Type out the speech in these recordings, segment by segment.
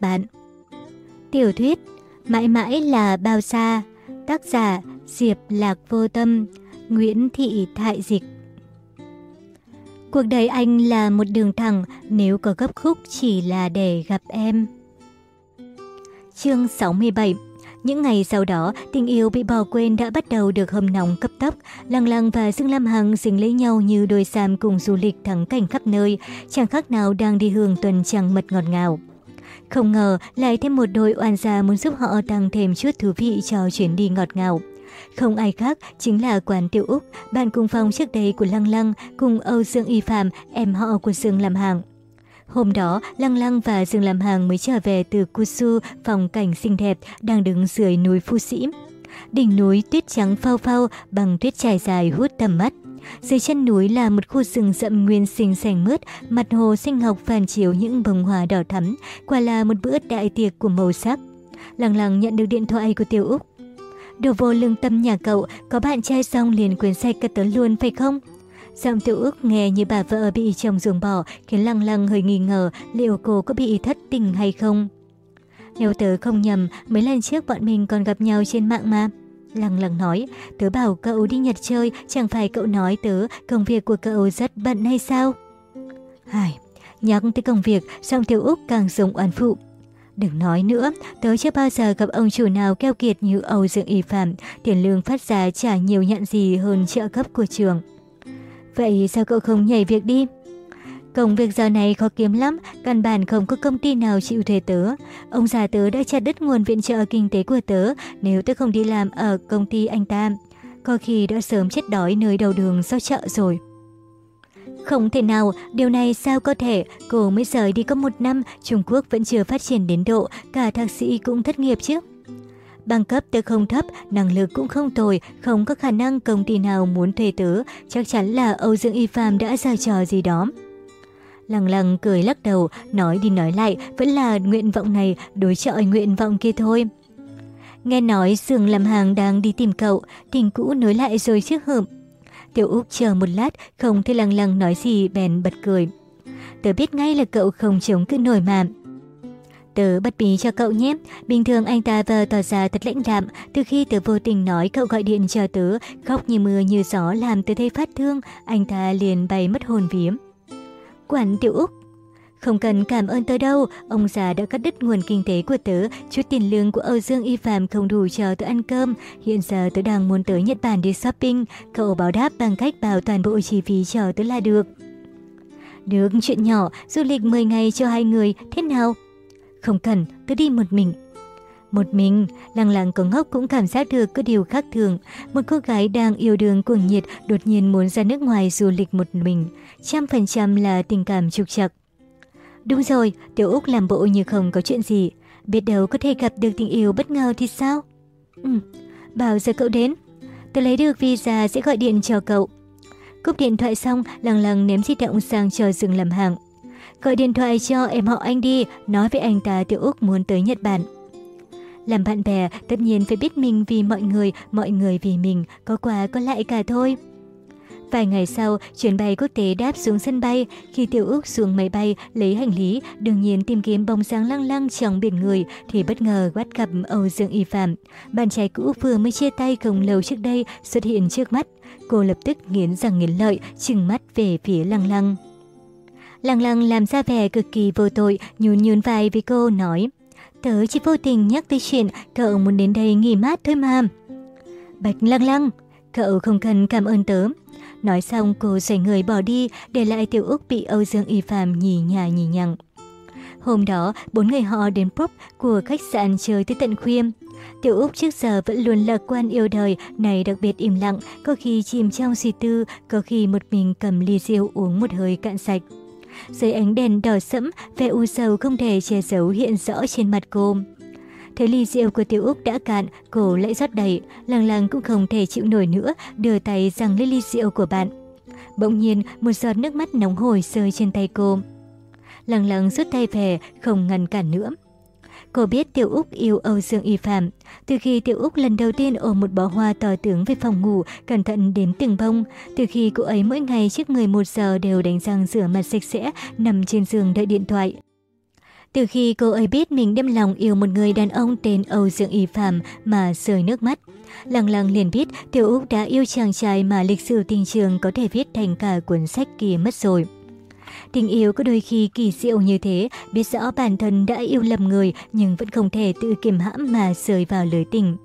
các bạn. Tiểu thuyết Mãi mãi là bao xa Tác giả Diệp Lạc Vô Tâm Nguyễn Thị Thại Dịch Cuộc đời anh là một đường thẳng nếu có gấp khúc chỉ là để gặp em. Chương 67 những ngày sau đó, tình yêu bị bỏ quên đã bắt đầu được hâm nóng cấp tốc. Lăng Lăng và Dương Lam Hằng dính lấy nhau như đôi sam cùng du lịch thắng cảnh khắp nơi, chẳng khác nào đang đi hưởng tuần trăng mật ngọt ngào. Không ngờ lại thêm một đôi oan gia muốn giúp họ tăng thêm chút thú vị cho chuyến đi ngọt ngào. Không ai khác chính là Quán Tiểu Úc, bạn cùng phòng trước đây của Lăng Lăng cùng Âu Dương Y Phạm, em họ của Dương Lam hàng Hôm đó, Lăng Lăng và Dương Lam hàng mới trở về từ Kusu, phòng cảnh xinh đẹp, đang đứng dưới núi Phu Sĩ. Đỉnh núi tuyết trắng phao phao bằng tuyết trải dài hút tầm mắt. Dưới chân núi là một khu rừng rậm nguyên sinh xanh mướt, mặt hồ sinh học phản chiếu những bông hoa đỏ thắm, quả là một bữa đại tiệc của màu sắc. Lăng lăng nhận được điện thoại của Tiêu Úc. Đồ vô lương tâm nhà cậu, có bạn trai xong liền quyến say cất tớ luôn phải không? Giọng Tiêu Úc nghe như bà vợ bị chồng ruồng bỏ, khiến lăng lăng hơi nghi ngờ liệu cô có bị thất tình hay không. Nếu tớ không nhầm, mấy lần trước bọn mình còn gặp nhau trên mạng mà. Lăng lăng nói, tớ bảo cậu đi Nhật chơi, chẳng phải cậu nói tớ công việc của cậu rất bận hay sao? Hài, nhắc tới công việc, song Tiểu Úc càng dùng oan phụ. Đừng nói nữa, tớ chưa bao giờ gặp ông chủ nào keo kiệt như Âu Dương Y Phạm, tiền lương phát ra trả nhiều nhận gì hơn trợ cấp của trường. Vậy sao cậu không nhảy việc đi? Công việc giờ này khó kiếm lắm, căn bản không có công ty nào chịu thuê tớ. Ông già tớ đã chặt đứt nguồn viện trợ kinh tế của tớ nếu tớ không đi làm ở công ty anh ta. Có khi đã sớm chết đói nơi đầu đường sau chợ rồi. Không thể nào, điều này sao có thể, cô mới rời đi có một năm, Trung Quốc vẫn chưa phát triển đến độ, cả thạc sĩ cũng thất nghiệp chứ. Bằng cấp tớ không thấp, năng lực cũng không tồi, không có khả năng công ty nào muốn thuê tớ, chắc chắn là Âu Dương Y Phạm đã ra trò gì đó. Lăng lăng cười lắc đầu, nói đi nói lại, vẫn là nguyện vọng này đối chọi nguyện vọng kia thôi. Nghe nói Dương làm hàng đang đi tìm cậu, tình cũ nối lại rồi trước hợm. Tiểu Úc chờ một lát, không thấy lăng lăng nói gì bèn bật cười. Tớ biết ngay là cậu không chống cự nổi mà. Tớ bất bí cho cậu nhé. Bình thường anh ta vờ tỏ ra thật lãnh đạm. Từ khi tớ vô tình nói cậu gọi điện cho tớ, khóc như mưa như gió làm tớ thấy phát thương, anh ta liền bay mất hồn Quản Tiểu Úc không cần cảm ơn tớ đâu, ông già đã cắt đứt nguồn kinh tế của tớ, chút tiền lương của Âu Dương Y Phạm không đủ cho tớ ăn cơm. Hiện giờ tớ đang muốn tới Nhật Bản đi shopping, cậu báo đáp bằng cách bảo toàn bộ chi phí cho tớ là được. Được, chuyện nhỏ, du lịch 10 ngày cho hai người, thế nào? Không cần, tớ đi một mình. Một mình, lăng lăng có ngốc cũng cảm giác được có điều khác thường. Một cô gái đang yêu đương cuồng nhiệt đột nhiên muốn ra nước ngoài du lịch một mình. Trăm phần trăm là tình cảm trục trặc. Đúng rồi, Tiểu Úc làm bộ như không có chuyện gì. Biết đâu có thể gặp được tình yêu bất ngờ thì sao? Ừ, bảo giờ cậu đến? Tôi lấy được visa sẽ gọi điện cho cậu. Cúp điện thoại xong, lăng lăng ném di động sang chờ dừng làm hàng. Gọi điện thoại cho em họ anh đi, nói với anh ta Tiểu Úc muốn tới Nhật Bản. Làm bạn bè, tất nhiên phải biết mình vì mọi người, mọi người vì mình, có quà có lại cả thôi. Vài ngày sau, chuyến bay quốc tế đáp xuống sân bay. Khi Tiểu Úc xuống máy bay lấy hành lý, đương nhiên tìm kiếm bóng dáng lăng lăng trong biển người thì bất ngờ bắt gặp Âu Dương Y Phạm. Bạn trai cũ vừa mới chia tay không lâu trước đây xuất hiện trước mắt. Cô lập tức nghiến răng nghiến lợi, chừng mắt về phía lăng lăng. Lăng lăng làm ra vẻ cực kỳ vô tội, nhún nhún vai với cô nói. Tớ chỉ vô tình nhắc tới chuyện cậu muốn đến đây nghỉ mát thôi mà. Bạch lăng lăng, cậu không cần cảm ơn tớ. Nói xong cô xoay người bỏ đi, để lại Tiểu Úc bị Âu Dương Y Phạm nhì nhà nhì nhằng. Hôm đó, bốn người họ đến pub của khách sạn chơi tới tận khuya. Tiểu Úc trước giờ vẫn luôn lạc quan yêu đời, này đặc biệt im lặng, có khi chìm trong suy tư, có khi một mình cầm ly rượu uống một hơi cạn sạch. Dưới ánh đèn đỏ sẫm, vẻ u sầu không thể che giấu hiện rõ trên mặt cô. Thấy ly rượu của Tiểu Úc đã cạn, cô lại rót đầy, lăng lăng cũng không thể chịu nổi nữa, đưa tay giằng lấy ly rượu của bạn. Bỗng nhiên, một giọt nước mắt nóng hổi rơi trên tay cô. Lăng lăng rút tay về, không ngăn cản nữa. Cô biết Tiểu Úc yêu Âu Dương Y Phạm. Từ khi Tiểu Úc lần đầu tiên ôm một bó hoa to tướng về phòng ngủ, cẩn thận đến từng bông. Từ khi cô ấy mỗi ngày trước 11 giờ đều đánh răng rửa mặt sạch sẽ, nằm trên giường đợi điện thoại. Từ khi cô ấy biết mình đem lòng yêu một người đàn ông tên Âu Dương Y Phạm mà rơi nước mắt. Lăng lăng liền biết Tiểu Úc đã yêu chàng trai mà lịch sử tình trường có thể viết thành cả cuốn sách kia mất rồi. Tình yêu có đôi khi kỳ diệu như thế, biết rõ bản thân đã yêu lầm người nhưng vẫn không thể tự kiềm hãm mà rơi vào lưới tình.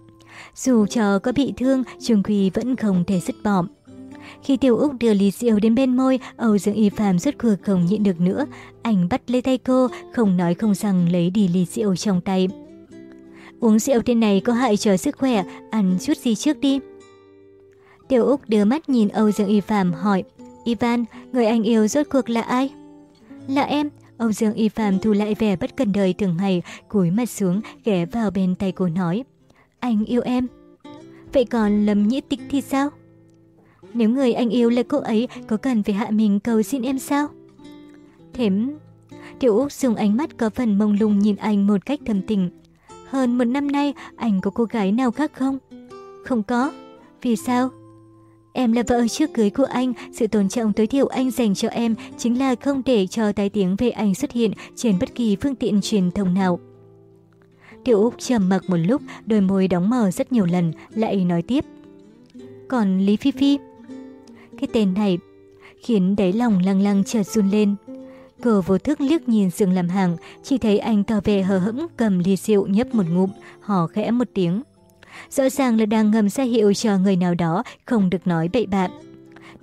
Dù cho có bị thương, Trung Quy vẫn không thể dứt bỏ. Khi Tiểu Úc đưa ly rượu đến bên môi, Âu Dương Y Phạm rốt cuộc không nhịn được nữa. Anh bắt lấy tay cô, không nói không rằng lấy đi ly rượu trong tay. Uống rượu thế này có hại cho sức khỏe, ăn chút gì trước đi. Tiểu Úc đưa mắt nhìn Âu Dương Y Phạm hỏi, Ivan, người anh yêu rốt cuộc là ai? Là em. Ông Dương Y Phạm thu lại vẻ bất cần đời thường ngày, cúi mặt xuống, ghé vào bên tay cô nói. Anh yêu em. Vậy còn Lâm Nhĩ Tịch thì sao? Nếu người anh yêu là cô ấy, có cần phải hạ mình cầu xin em sao? Thếm... Tiểu Úc dùng ánh mắt có phần mông lung nhìn anh một cách thầm tình. Hơn một năm nay, anh có cô gái nào khác không? Không có. Vì sao? Em là vợ trước cưới của anh, sự tôn trọng tối thiểu anh dành cho em chính là không để cho tai tiếng về anh xuất hiện trên bất kỳ phương tiện truyền thông nào. Tiểu Úc trầm mặc một lúc, đôi môi đóng mở rất nhiều lần, lại nói tiếp. Còn Lý Phi Phi? Cái tên này khiến đáy lòng lăng lăng chợt run lên. Cô vô thức liếc nhìn Dương làm hàng, chỉ thấy anh tỏ vẻ hờ hững cầm ly rượu nhấp một ngụm, hò khẽ một tiếng. Rõ ràng là đang ngầm ra hiệu cho người nào đó không được nói bậy bạ.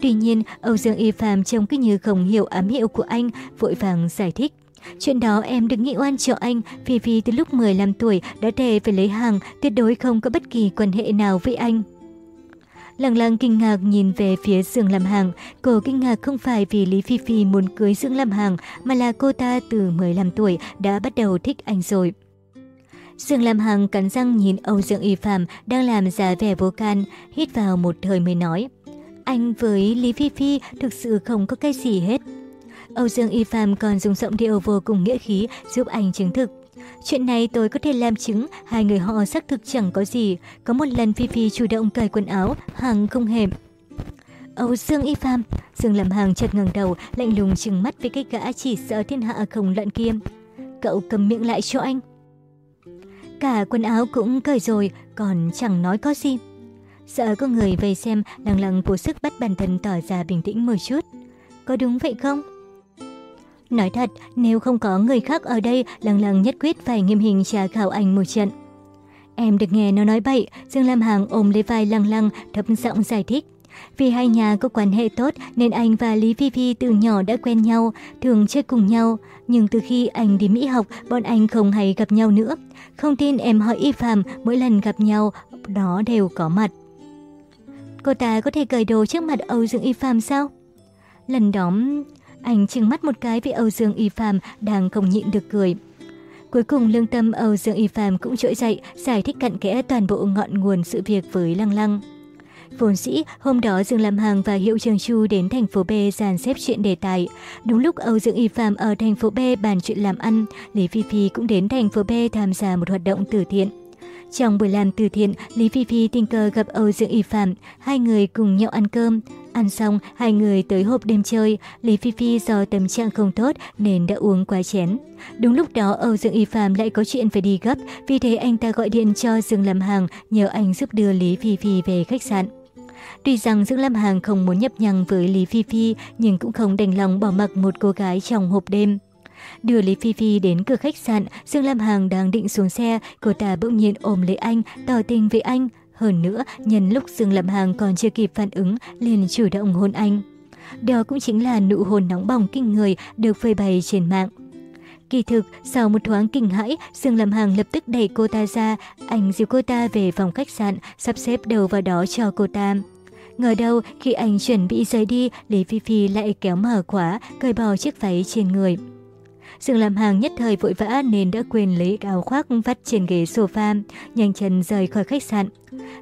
Tuy nhiên, Âu Dương Y Phạm trông cứ như không hiểu ám hiệu của anh, vội vàng giải thích. Chuyện đó em đừng nghĩ oan cho anh, vì vì từ lúc 15 tuổi đã thề phải lấy hàng, tuyệt đối không có bất kỳ quan hệ nào với anh. Lăng lăng kinh ngạc nhìn về phía Dương Lam Hàng. Cô kinh ngạc không phải vì Lý Phi Phi muốn cưới Dương Lam Hàng, mà là cô ta từ 15 tuổi đã bắt đầu thích anh rồi. Dương Lam Hằng cắn răng nhìn Âu Dương Y Phạm đang làm giả vẻ vô can, hít vào một hơi mới nói. Anh với Lý Phi Phi thực sự không có cái gì hết. Âu Dương Y Phạm còn dùng giọng điệu vô cùng nghĩa khí giúp anh chứng thực. Chuyện này tôi có thể làm chứng, hai người họ xác thực chẳng có gì. Có một lần Phi Phi chủ động cởi quần áo, Hằng không hề. Âu Dương Y Phạm, Dương làm Hằng chợt ngẩng đầu, lạnh lùng trừng mắt với cái gã chỉ sợ thiên hạ không lận kiêm. Cậu cầm miệng lại cho anh. Cả quần áo cũng cởi rồi, còn chẳng nói có gì. Sợ có người về xem, lặng lặng cố sức bắt bản thân tỏ ra bình tĩnh một chút. Có đúng vậy không? Nói thật, nếu không có người khác ở đây, lặng lặng nhất quyết phải nghiêm hình trả khảo ảnh một trận. Em được nghe nó nói bậy, Dương Lam hàng ôm lấy vai lăng lăng, thấp giọng giải thích. Vì hai nhà có quan hệ tốt nên anh và Lý Phi Phi từ nhỏ đã quen nhau, thường chơi cùng nhau. Nhưng từ khi anh đi Mỹ học, bọn anh không hay gặp nhau nữa. Không tin em hỏi Y Phạm, mỗi lần gặp nhau, đó đều có mặt. Cô ta có thể cởi đồ trước mặt Âu Dương Y Phạm sao? Lần đó, anh trừng mắt một cái với Âu Dương Y Phạm đang không nhịn được cười. Cuối cùng lương tâm Âu Dương Y Phạm cũng trỗi dậy, giải thích cặn kẽ toàn bộ ngọn nguồn sự việc với Lăng Lăng. Vốn dĩ, hôm đó Dương Lam Hằng và Hiệu Trường Chu đến thành phố B dàn xếp chuyện đề tài. Đúng lúc Âu Dương Y Phạm ở thành phố B bàn chuyện làm ăn, Lý Phi Phi cũng đến thành phố B tham gia một hoạt động từ thiện. Trong buổi làm từ thiện, Lý Phi Phi tình cờ gặp Âu Dương Y Phạm, hai người cùng nhau ăn cơm. Ăn xong, hai người tới hộp đêm chơi, Lý Phi Phi do tâm trạng không tốt nên đã uống quá chén. Đúng lúc đó Âu Dương Y Phạm lại có chuyện phải đi gấp, vì thế anh ta gọi điện cho Dương Lâm Hằng nhờ anh giúp đưa Lý Phi Phi về khách sạn. Tuy rằng Dương Lam Hằng không muốn nhập nhằng với Lý Phi Phi, nhưng cũng không đành lòng bỏ mặc một cô gái trong hộp đêm. Đưa Lý Phi Phi đến cửa khách sạn, Dương Lam Hằng đang định xuống xe, cô ta bỗng nhiên ôm lấy anh, tỏ tình với anh. Hơn nữa, nhân lúc Dương Lam Hằng còn chưa kịp phản ứng, liền chủ động hôn anh. Đó cũng chính là nụ hôn nóng bỏng kinh người được phơi bày trên mạng. Kỳ thực, sau một thoáng kinh hãi, Dương Lâm Hằng lập tức đẩy cô ta ra, anh dìu cô ta về phòng khách sạn, sắp xếp đầu vào đó cho cô ta. Ngờ đâu, khi anh chuẩn bị rời đi, Lý Phi Phi lại kéo mở khóa, cởi bỏ chiếc váy trên người. Dương làm hàng nhất thời vội vã nên đã quên lấy áo khoác vắt trên ghế sofa, nhanh chân rời khỏi khách sạn.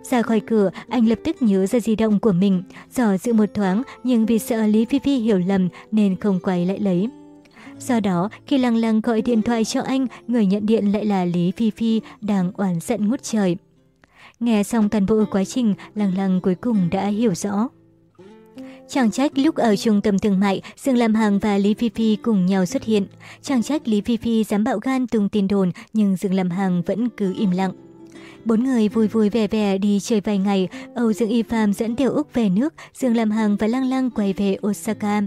Ra khỏi cửa, anh lập tức nhớ ra di động của mình, dò dự một thoáng nhưng vì sợ Lý Phi Phi hiểu lầm nên không quay lại lấy. Do đó, khi Lăng Lăng gọi điện thoại cho anh, người nhận điện lại là Lý Phi Phi đang oán giận ngút trời. Nghe xong toàn bộ quá trình, Lăng Lăng cuối cùng đã hiểu rõ. Chẳng trách lúc ở trung tâm thương mại, Dương Lam Hằng và Lý Phi Phi cùng nhau xuất hiện. Chẳng trách Lý Phi Phi dám bạo gan tung tin đồn, nhưng Dương Lam Hằng vẫn cứ im lặng. Bốn người vui vui vẻ vẻ đi chơi vài ngày, Âu Dương Y Phạm dẫn Tiểu Úc về nước, Dương Lam Hằng và Lăng Lăng quay về Osaka.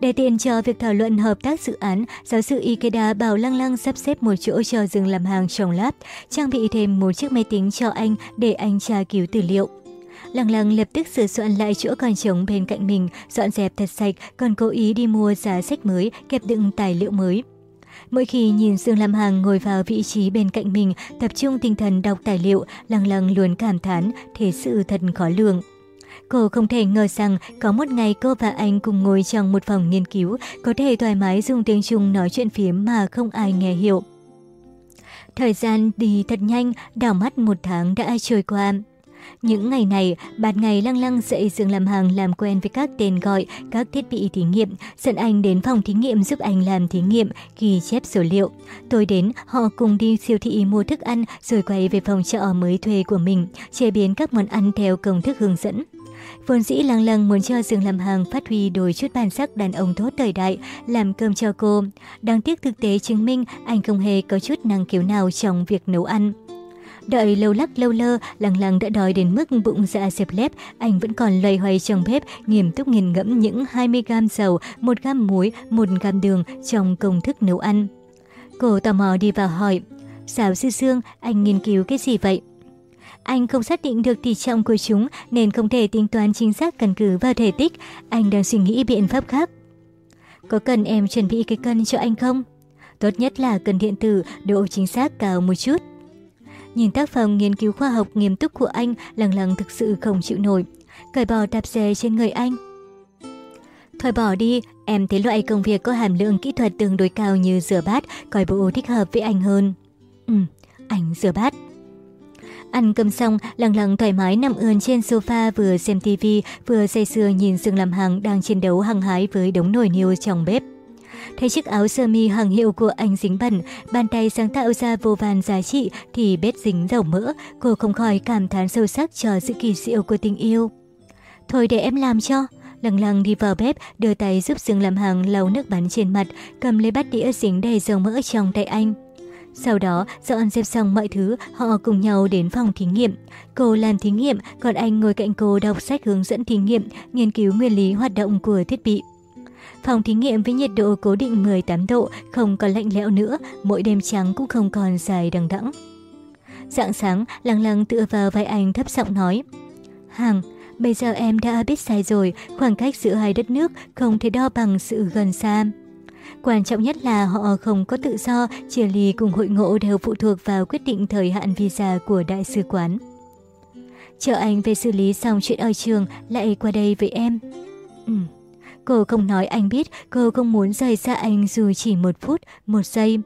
Để tiền cho việc thảo luận hợp tác dự án, giáo sư Ikeda bảo Lăng Lăng sắp xếp một chỗ cho dừng làm hàng trồng lab, trang bị thêm một chiếc máy tính cho anh để anh tra cứu tư liệu. Lăng lăng lập tức sửa soạn lại chỗ còn trống bên cạnh mình, dọn dẹp thật sạch, còn cố ý đi mua giá sách mới, kẹp đựng tài liệu mới. Mỗi khi nhìn Dương Lam Hằng ngồi vào vị trí bên cạnh mình, tập trung tinh thần đọc tài liệu, lăng lăng luôn cảm thán, thế sự thật khó lường. Cô không thể ngờ rằng có một ngày cô và anh cùng ngồi trong một phòng nghiên cứu, có thể thoải mái dùng tiếng Trung nói chuyện phím mà không ai nghe hiểu. Thời gian đi thật nhanh, đảo mắt một tháng đã trôi qua. Những ngày này, bạn ngày lăng lăng dậy giường làm hàng làm quen với các tên gọi, các thiết bị thí nghiệm, dẫn anh đến phòng thí nghiệm giúp anh làm thí nghiệm, ghi chép số liệu. Tối đến, họ cùng đi siêu thị mua thức ăn rồi quay về phòng trọ mới thuê của mình, chế biến các món ăn theo công thức hướng dẫn. Vốn dĩ lăng lăng muốn cho Dương Lâm hàng phát huy đôi chút bản sắc đàn ông tốt thời đại, làm cơm cho cô. Đáng tiếc thực tế chứng minh anh không hề có chút năng khiếu nào trong việc nấu ăn. Đợi lâu lắc lâu lơ, lăng lăng đã đói đến mức bụng dạ xẹp lép, anh vẫn còn loay hoay trong bếp, nghiêm túc nghiền ngẫm những 20 gam dầu, 1 gam muối, 1 gam đường trong công thức nấu ăn. Cô tò mò đi vào hỏi, Giáo sư Sương, anh nghiên cứu cái gì vậy? Anh không xác định được tỷ trọng của chúng nên không thể tính toán chính xác căn cứ vào thể tích. Anh đang suy nghĩ biện pháp khác. Có cần em chuẩn bị cái cân cho anh không? Tốt nhất là cân điện tử, độ chính xác cao một chút. Nhìn tác phẩm nghiên cứu khoa học nghiêm túc của anh, lằng lằng thực sự không chịu nổi. Cởi bỏ tạp dề trên người anh. Thôi bỏ đi, em thấy loại công việc có hàm lượng kỹ thuật tương đối cao như rửa bát, coi bộ thích hợp với anh hơn. Ừ, anh rửa bát. Ăn cơm xong, lặng lằng thoải mái nằm ươn trên sofa vừa xem tivi, vừa say sưa nhìn Dương làm hàng đang chiến đấu hăng hái với đống nồi niêu trong bếp. Thấy chiếc áo sơ mi hàng hiệu của anh dính bẩn, bàn tay sáng tạo ra vô vàn giá trị thì bết dính dầu mỡ, cô không khỏi cảm thán sâu sắc cho sự kỳ diệu của tình yêu. Thôi để em làm cho. Lăng lăng đi vào bếp, đưa tay giúp Dương làm hàng lau nước bắn trên mặt, cầm lấy bát đĩa dính đầy dầu mỡ trong tay anh. Sau đó, dọn dẹp xong mọi thứ, họ cùng nhau đến phòng thí nghiệm. Cô làm thí nghiệm, còn anh ngồi cạnh cô đọc sách hướng dẫn thí nghiệm, nghiên cứu nguyên lý hoạt động của thiết bị. Phòng thí nghiệm với nhiệt độ cố định 18 độ, không còn lạnh lẽo nữa, mỗi đêm trắng cũng không còn dài đằng đẵng. Dạng sáng, lăng lăng tựa vào vai anh thấp giọng nói. Hằng, bây giờ em đã biết sai rồi, khoảng cách giữa hai đất nước không thể đo bằng sự gần xa. Quan trọng nhất là họ không có tự do, chia ly cùng hội ngộ đều phụ thuộc vào quyết định thời hạn visa của đại sứ quán. Chờ anh về xử lý xong chuyện ở trường, lại qua đây với em. Ừ. Cô không nói anh biết, cô không muốn rời xa anh dù chỉ một phút, một giây.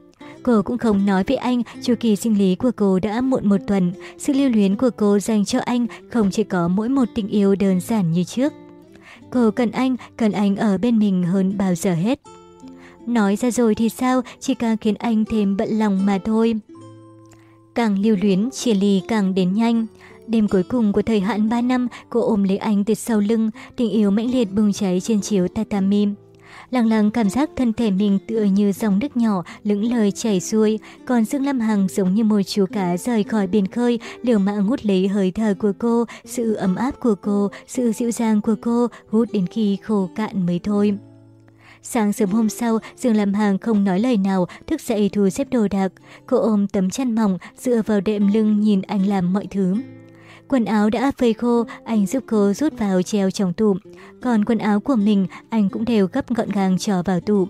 Cô cũng không nói với anh chu kỳ sinh lý của cô đã muộn một tuần. Sự lưu luyến của cô dành cho anh không chỉ có mỗi một tình yêu đơn giản như trước. Cô cần anh, cần anh ở bên mình hơn bao giờ hết. Nói ra rồi thì sao, chỉ càng khiến anh thêm bận lòng mà thôi. Càng lưu luyến, chia ly càng đến nhanh. Đêm cuối cùng của thời hạn 3 năm, cô ôm lấy anh từ sau lưng, tình yêu mãnh liệt bùng cháy trên chiếu tatami. Lặng lặng cảm giác thân thể mình tựa như dòng nước nhỏ, lững lời chảy xuôi, còn Dương Lam Hằng giống như một chú cá rời khỏi biển khơi, liều mạng hút lấy hơi thở của cô, sự ấm áp của cô, sự dịu dàng của cô, hút đến khi khô cạn mới thôi. Sáng sớm hôm sau, Dương Lam hàng không nói lời nào, thức dậy thu xếp đồ đạc. Cô ôm tấm chăn mỏng, dựa vào đệm lưng nhìn anh làm mọi thứ. Quần áo đã phơi khô, anh giúp cô rút vào treo trong tủ. Còn quần áo của mình, anh cũng đều gấp gọn gàng cho vào tủ.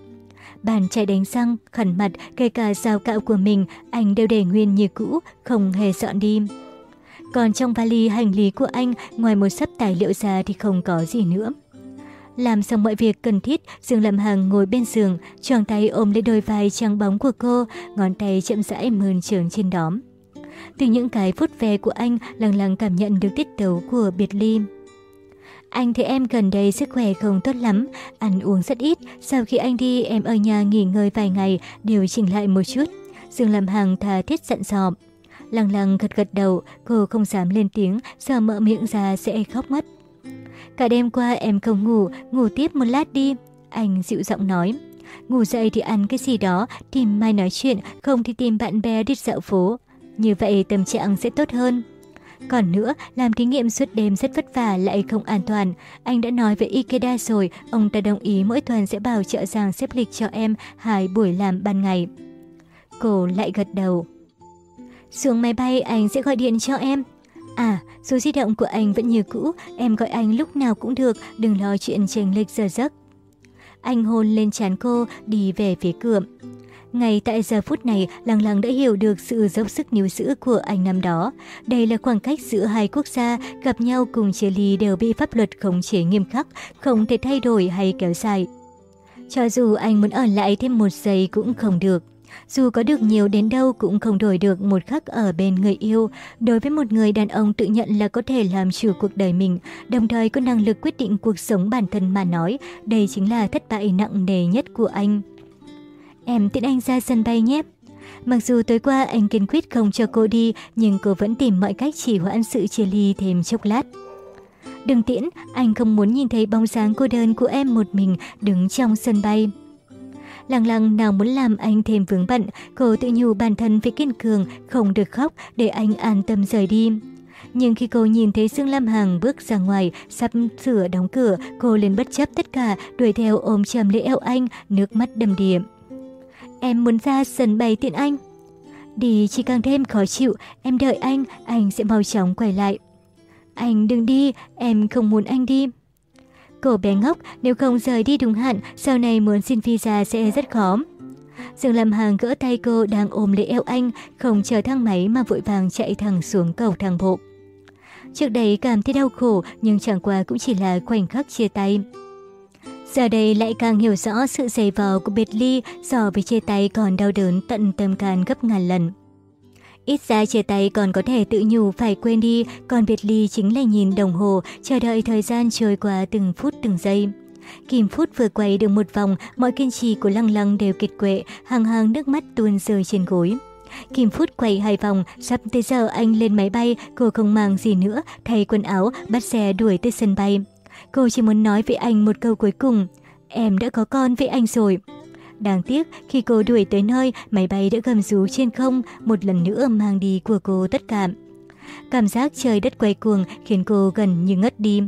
Bàn chạy đánh răng, khẩn mặt, kể cả dao cạo của mình, anh đều để nguyên như cũ, không hề dọn đi. Còn trong vali hành lý của anh, ngoài một sấp tài liệu ra thì không có gì nữa. Làm xong mọi việc cần thiết, Dương Lâm Hằng ngồi bên giường, choàng tay ôm lấy đôi vai trắng bóng của cô, ngón tay chậm rãi mơn trớn trên đóm. Từ những cái phút ve của anh, lằng lằng cảm nhận được tiết tấu của biệt ly. Anh thấy em gần đây sức khỏe không tốt lắm, ăn uống rất ít. Sau khi anh đi, em ở nhà nghỉ ngơi vài ngày, điều chỉnh lại một chút. Dương Lâm Hằng thà thiết dặn dò. Lăng lăng gật gật đầu, cô không dám lên tiếng, sợ mở miệng ra sẽ khóc mất. Cả đêm qua em không ngủ, ngủ tiếp một lát đi. Anh dịu giọng nói. Ngủ dậy thì ăn cái gì đó, tìm mai nói chuyện, không thì tìm bạn bè đi dạo phố. Như vậy tâm trạng sẽ tốt hơn. Còn nữa, làm thí nghiệm suốt đêm rất vất vả lại không an toàn. Anh đã nói với Ikeda rồi, ông ta đồng ý mỗi tuần sẽ bảo trợ giảng xếp lịch cho em hai buổi làm ban ngày. Cô lại gật đầu. Xuống máy bay anh sẽ gọi điện cho em. À, số di động của anh vẫn như cũ, em gọi anh lúc nào cũng được, đừng lo chuyện chênh lịch giờ giấc. Anh hôn lên trán cô, đi về phía cửa. Ngay tại giờ phút này, Lăng Lăng đã hiểu được sự dốc sức níu giữ của anh năm đó. Đây là khoảng cách giữa hai quốc gia, gặp nhau cùng chia ly đều bị pháp luật khống chế nghiêm khắc, không thể thay đổi hay kéo dài. Cho dù anh muốn ở lại thêm một giây cũng không được. Dù có được nhiều đến đâu cũng không đổi được một khắc ở bên người yêu. Đối với một người đàn ông tự nhận là có thể làm chủ cuộc đời mình, đồng thời có năng lực quyết định cuộc sống bản thân mà nói, đây chính là thất bại nặng nề nhất của anh. Em tiễn anh ra sân bay nhé. Mặc dù tối qua anh kiên quyết không cho cô đi, nhưng cô vẫn tìm mọi cách chỉ hoãn sự chia ly thêm chốc lát. Đừng tiễn, anh không muốn nhìn thấy bóng dáng cô đơn của em một mình đứng trong sân bay. Lăng lăng nào muốn làm anh thêm vướng bận, cô tự nhủ bản thân phải kiên cường, không được khóc để anh an tâm rời đi. Nhưng khi cô nhìn thấy Dương Lam Hằng bước ra ngoài, sắp sửa đóng cửa, cô liền bất chấp tất cả, đuổi theo ôm chầm lấy eo anh, nước mắt đầm đìa. Em muốn ra sân bay tiện anh. Đi chỉ càng thêm khó chịu, em đợi anh, anh sẽ mau chóng quay lại. Anh đừng đi, em không muốn anh đi. Cô bé ngốc, nếu không rời đi đúng hạn, sau này muốn xin visa sẽ rất khó. Dương Lâm hàng gỡ tay cô đang ôm lấy eo anh, không chờ thang máy mà vội vàng chạy thẳng xuống cầu thang bộ. Trước đây cảm thấy đau khổ nhưng chẳng qua cũng chỉ là khoảnh khắc chia tay. Giờ đây lại càng hiểu rõ sự dày vò của biệt ly so với chia tay còn đau đớn tận tâm can gấp ngàn lần. Ít ra chia tay còn có thể tự nhủ phải quên đi, còn biệt ly chính là nhìn đồng hồ, chờ đợi thời gian trôi qua từng phút từng giây. Kim Phút vừa quay được một vòng, mọi kiên trì của Lăng Lăng đều kiệt quệ, hàng hàng nước mắt tuôn rơi trên gối. Kim Phút quay hai vòng, sắp tới giờ anh lên máy bay, cô không mang gì nữa, thay quần áo, bắt xe đuổi tới sân bay. Cô chỉ muốn nói với anh một câu cuối cùng, em đã có con với anh rồi. Đáng tiếc, khi cô đuổi tới nơi, máy bay đã gầm rú trên không, một lần nữa mang đi của cô tất cả. Cảm giác trời đất quay cuồng khiến cô gần như ngất đi.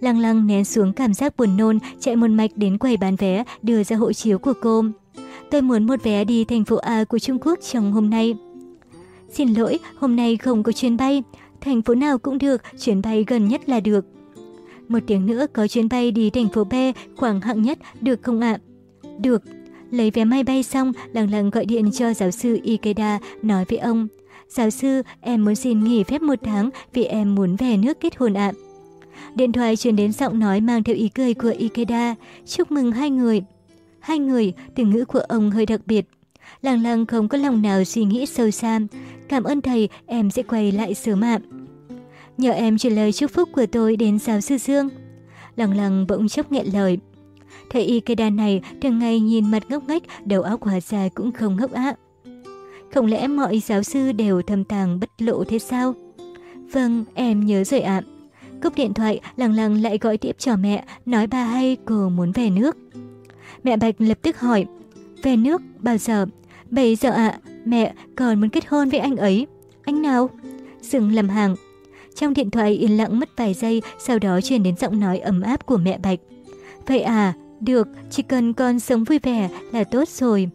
Lăng lăng nén xuống cảm giác buồn nôn, chạy một mạch đến quầy bán vé, đưa ra hộ chiếu của cô. Tôi muốn một vé đi thành phố A của Trung Quốc trong hôm nay. Xin lỗi, hôm nay không có chuyến bay. Thành phố nào cũng được, chuyến bay gần nhất là được. Một tiếng nữa có chuyến bay đi thành phố B, khoảng hạng nhất, được không ạ? Được. Lấy vé máy bay xong, lần lần gọi điện cho giáo sư Ikeda, nói với ông. Giáo sư, em muốn xin nghỉ phép một tháng vì em muốn về nước kết hôn ạ. Điện thoại truyền đến giọng nói mang theo ý cười của Ikeda. Chúc mừng hai người. Hai người, từ ngữ của ông hơi đặc biệt. Lăng lăng không có lòng nào suy nghĩ sâu xa. Cảm ơn thầy, em sẽ quay lại sớm ạ. Nhờ em truyền lời chúc phúc của tôi đến giáo sư Dương. Lăng lăng bỗng chốc nghẹn lời. Thầy Ikeda này thường ngày nhìn mặt ngốc nghếch, đầu óc hóa ra cũng không ngốc á. Không lẽ mọi giáo sư đều thâm tàng bất lộ thế sao? Vâng, em nhớ rồi ạ. Cúp điện thoại, lằng lằng lại gọi tiếp cho mẹ, nói bà hay cô muốn về nước. Mẹ Bạch lập tức hỏi, về nước, bao giờ? Bây giờ ạ, mẹ còn muốn kết hôn với anh ấy. Anh nào? Dừng lầm hàng. Trong điện thoại yên lặng mất vài giây, sau đó truyền đến giọng nói ấm áp của mẹ Bạch. Vậy à, được, chỉ cần con sống vui vẻ là tốt rồi.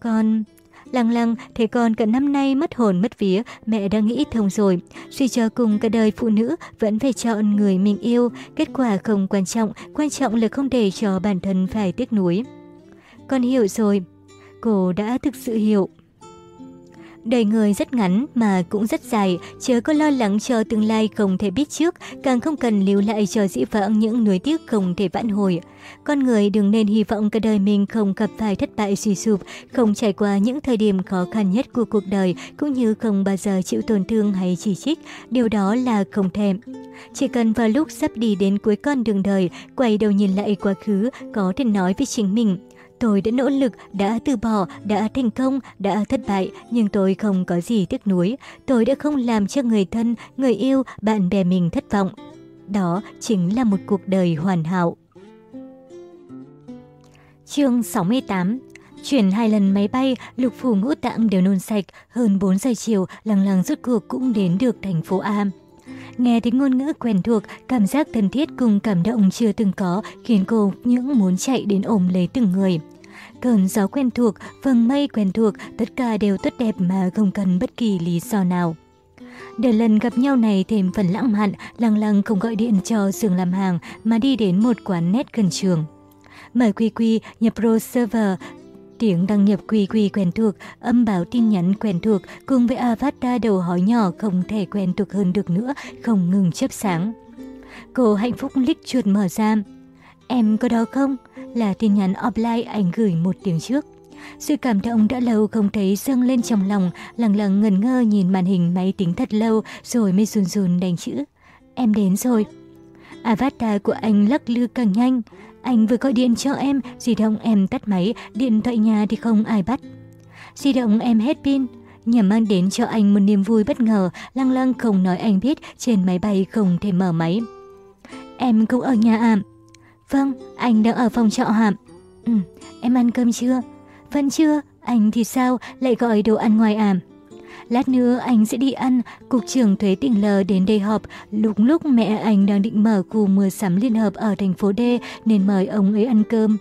Con... Lăng lăng, thấy con cả năm nay mất hồn mất vía, mẹ đã nghĩ thông rồi. Suy cho cùng cả đời phụ nữ vẫn phải chọn người mình yêu. Kết quả không quan trọng, quan trọng là không để cho bản thân phải tiếc nuối. Con hiểu rồi. Cô đã thực sự hiểu. Đời người rất ngắn mà cũng rất dài, chớ có lo lắng cho tương lai không thể biết trước, càng không cần lưu lại cho dĩ vãng những nuối tiếc không thể vãn hồi. Con người đừng nên hy vọng cả đời mình không gặp phải thất bại suy sụp, không trải qua những thời điểm khó khăn nhất của cuộc đời, cũng như không bao giờ chịu tổn thương hay chỉ trích, điều đó là không thèm. Chỉ cần vào lúc sắp đi đến cuối con đường đời, quay đầu nhìn lại quá khứ, có thể nói với chính mình, Tôi đã nỗ lực, đã từ bỏ, đã thành công, đã thất bại, nhưng tôi không có gì tiếc nuối. Tôi đã không làm cho người thân, người yêu, bạn bè mình thất vọng. đó chính là một cuộc đời hoàn hảo. Chương 68 Chuyển hai lần máy bay, lục phủ ngũ tạng đều nôn sạch, hơn 4 giờ chiều, lằng lằng rút cuộc cũng đến được thành phố Am. Nghe tiếng ngôn ngữ quen thuộc, cảm giác thân thiết cùng cảm động chưa từng có khiến cô những muốn chạy đến ôm lấy từng người. Cơn gió quen thuộc, vầng mây quen thuộc, tất cả đều tốt đẹp mà không cần bất kỳ lý do nào. Để lần gặp nhau này thêm phần lãng mạn, lăng lăng không gọi điện cho giường làm hàng mà đi đến một quán nét gần trường. Mời Quy Quy nhập Pro Server, tiếng đăng nhập Quy Quy quen thuộc, âm báo tin nhắn quen thuộc cùng với avatar đầu hói nhỏ không thể quen thuộc hơn được nữa, không ngừng chớp sáng. Cô hạnh phúc lích chuột mở ra. Em có đó không? Là tin nhắn offline anh gửi một tiếng trước. Sự cảm động đã lâu không thấy dâng lên trong lòng, lặng lặng ngần ngơ nhìn màn hình máy tính thật lâu rồi mới run run đánh chữ. Em đến rồi. Avatar của anh lắc lư càng nhanh. Anh vừa gọi điện cho em, di động em tắt máy, điện thoại nhà thì không ai bắt. Di động em hết pin. Nhằm mang đến cho anh một niềm vui bất ngờ, lăng lăng không nói anh biết trên máy bay không thể mở máy. Em cũng ở nhà à? Vâng, anh đang ở phòng trọ hạm. Ừ, em ăn cơm chưa? Vẫn chưa, anh thì sao, lại gọi đồ ăn ngoài ảm? Lát nữa anh sẽ đi ăn, Cục trưởng Thuế tỉnh L đến đây họp, lúc lúc mẹ anh đang định mở khu mua sắm liên hợp ở thành phố D nên mời ông ấy ăn cơm.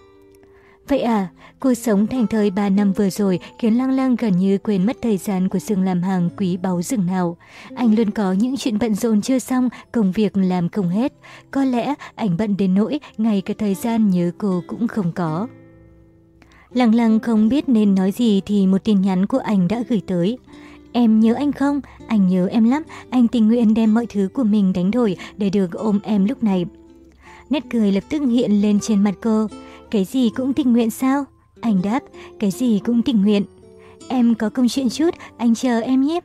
Vậy à, cuộc sống thành thời 3 năm vừa rồi khiến Lăng Lăng gần như quên mất thời gian của rừng làm hàng quý báu rừng nào. Anh luôn có những chuyện bận rộn chưa xong, công việc làm không hết. Có lẽ anh bận đến nỗi ngay cả thời gian nhớ cô cũng không có. Lăng lăng không biết nên nói gì thì một tin nhắn của anh đã gửi tới. Em nhớ anh không? Anh nhớ em lắm. Anh tình nguyện đem mọi thứ của mình đánh đổi để được ôm em lúc này. Nét cười lập tức hiện lên trên mặt cô. Cái gì cũng tình nguyện sao? Anh đáp, cái gì cũng tình nguyện. Em có công chuyện chút, anh chờ em nhé.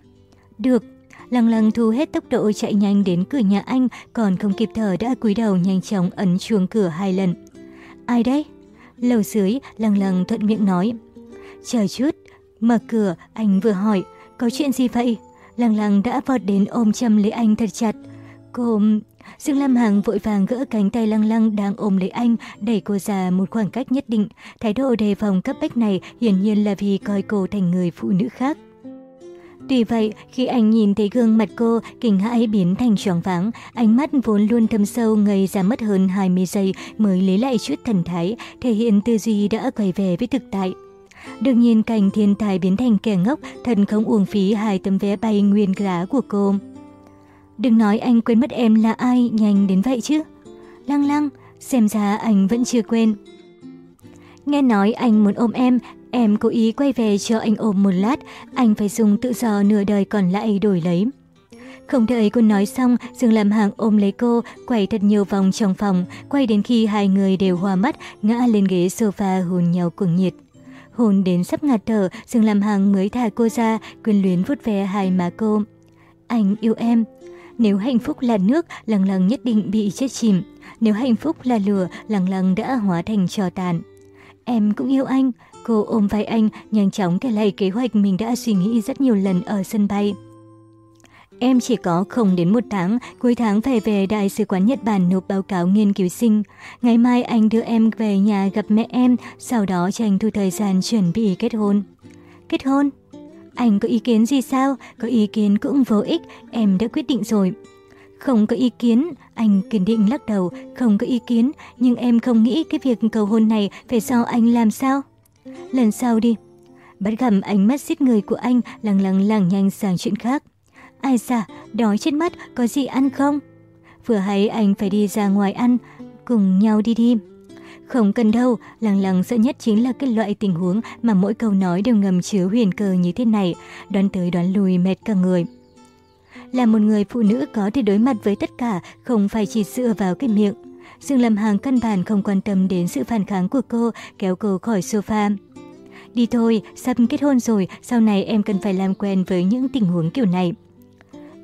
Được. Lăng lăng thu hết tốc độ chạy nhanh đến cửa nhà anh, còn không kịp thở đã cúi đầu nhanh chóng ấn chuông cửa hai lần. Ai đấy? Lầu dưới, lăng lăng thuận miệng nói. Chờ chút. Mở cửa, anh vừa hỏi, có chuyện gì vậy? Lăng lăng đã vọt đến ôm chầm lấy anh thật chặt. Cô... Dương Lam Hằng vội vàng gỡ cánh tay lăng lăng đang ôm lấy anh, đẩy cô ra một khoảng cách nhất định. Thái độ đề phòng cấp bách này hiển nhiên là vì coi cô thành người phụ nữ khác. Tuy vậy, khi anh nhìn thấy gương mặt cô, kinh hãi biến thành choáng váng, ánh mắt vốn luôn thâm sâu ngây ra mất hơn 20 giây mới lấy lại chút thần thái, thể hiện tư duy đã quay về với thực tại. Đương nhiên cảnh thiên tài biến thành kẻ ngốc, thần không uổng phí hai tấm vé bay nguyên giá của cô. Đừng nói anh quên mất em là ai nhanh đến vậy chứ. Lăng lăng, xem ra anh vẫn chưa quên. Nghe nói anh muốn ôm em, em cố ý quay về cho anh ôm một lát, anh phải dùng tự do nửa đời còn lại đổi lấy. Không đợi cô nói xong, Dương làm Hàng ôm lấy cô, quay thật nhiều vòng trong phòng, quay đến khi hai người đều hoa mắt, ngã lên ghế sofa hôn nhau cuồng nhiệt. Hôn đến sắp ngạt thở, Dương làm Hàng mới thả cô ra, quyền luyến vuốt ve hai má cô. Anh yêu em, nếu hạnh phúc là nước, lăng lăng nhất định bị chết chìm. Nếu hạnh phúc là lửa, lăng lăng đã hóa thành trò tàn. Em cũng yêu anh. Cô ôm vai anh, nhanh chóng kể lại kế hoạch mình đã suy nghĩ rất nhiều lần ở sân bay. Em chỉ có không đến một tháng, cuối tháng phải về Đại sứ quán Nhật Bản nộp báo cáo nghiên cứu sinh. Ngày mai anh đưa em về nhà gặp mẹ em, sau đó tranh thủ thời gian chuẩn bị kết hôn. Kết hôn? Anh có ý kiến gì sao? Có ý kiến cũng vô ích, em đã quyết định rồi. Không có ý kiến, anh kiên định lắc đầu, không có ý kiến, nhưng em không nghĩ cái việc cầu hôn này phải do anh làm sao? Lần sau đi. Bắt gặp ánh mắt giết người của anh, lằng lằng làng nhanh sang chuyện khác. Ai xa, đói chết mắt, có gì ăn không? Vừa hay anh phải đi ra ngoài ăn, cùng nhau đi đi. Không cần đâu, lằng lằng sợ nhất chính là cái loại tình huống mà mỗi câu nói đều ngầm chứa huyền cơ như thế này, đoán tới đoán lùi mệt cả người. Là một người phụ nữ có thể đối mặt với tất cả, không phải chỉ dựa vào cái miệng. Dương Lâm Hàng căn bản không quan tâm đến sự phản kháng của cô, kéo cô khỏi sofa. Đi thôi, sắp kết hôn rồi, sau này em cần phải làm quen với những tình huống kiểu này.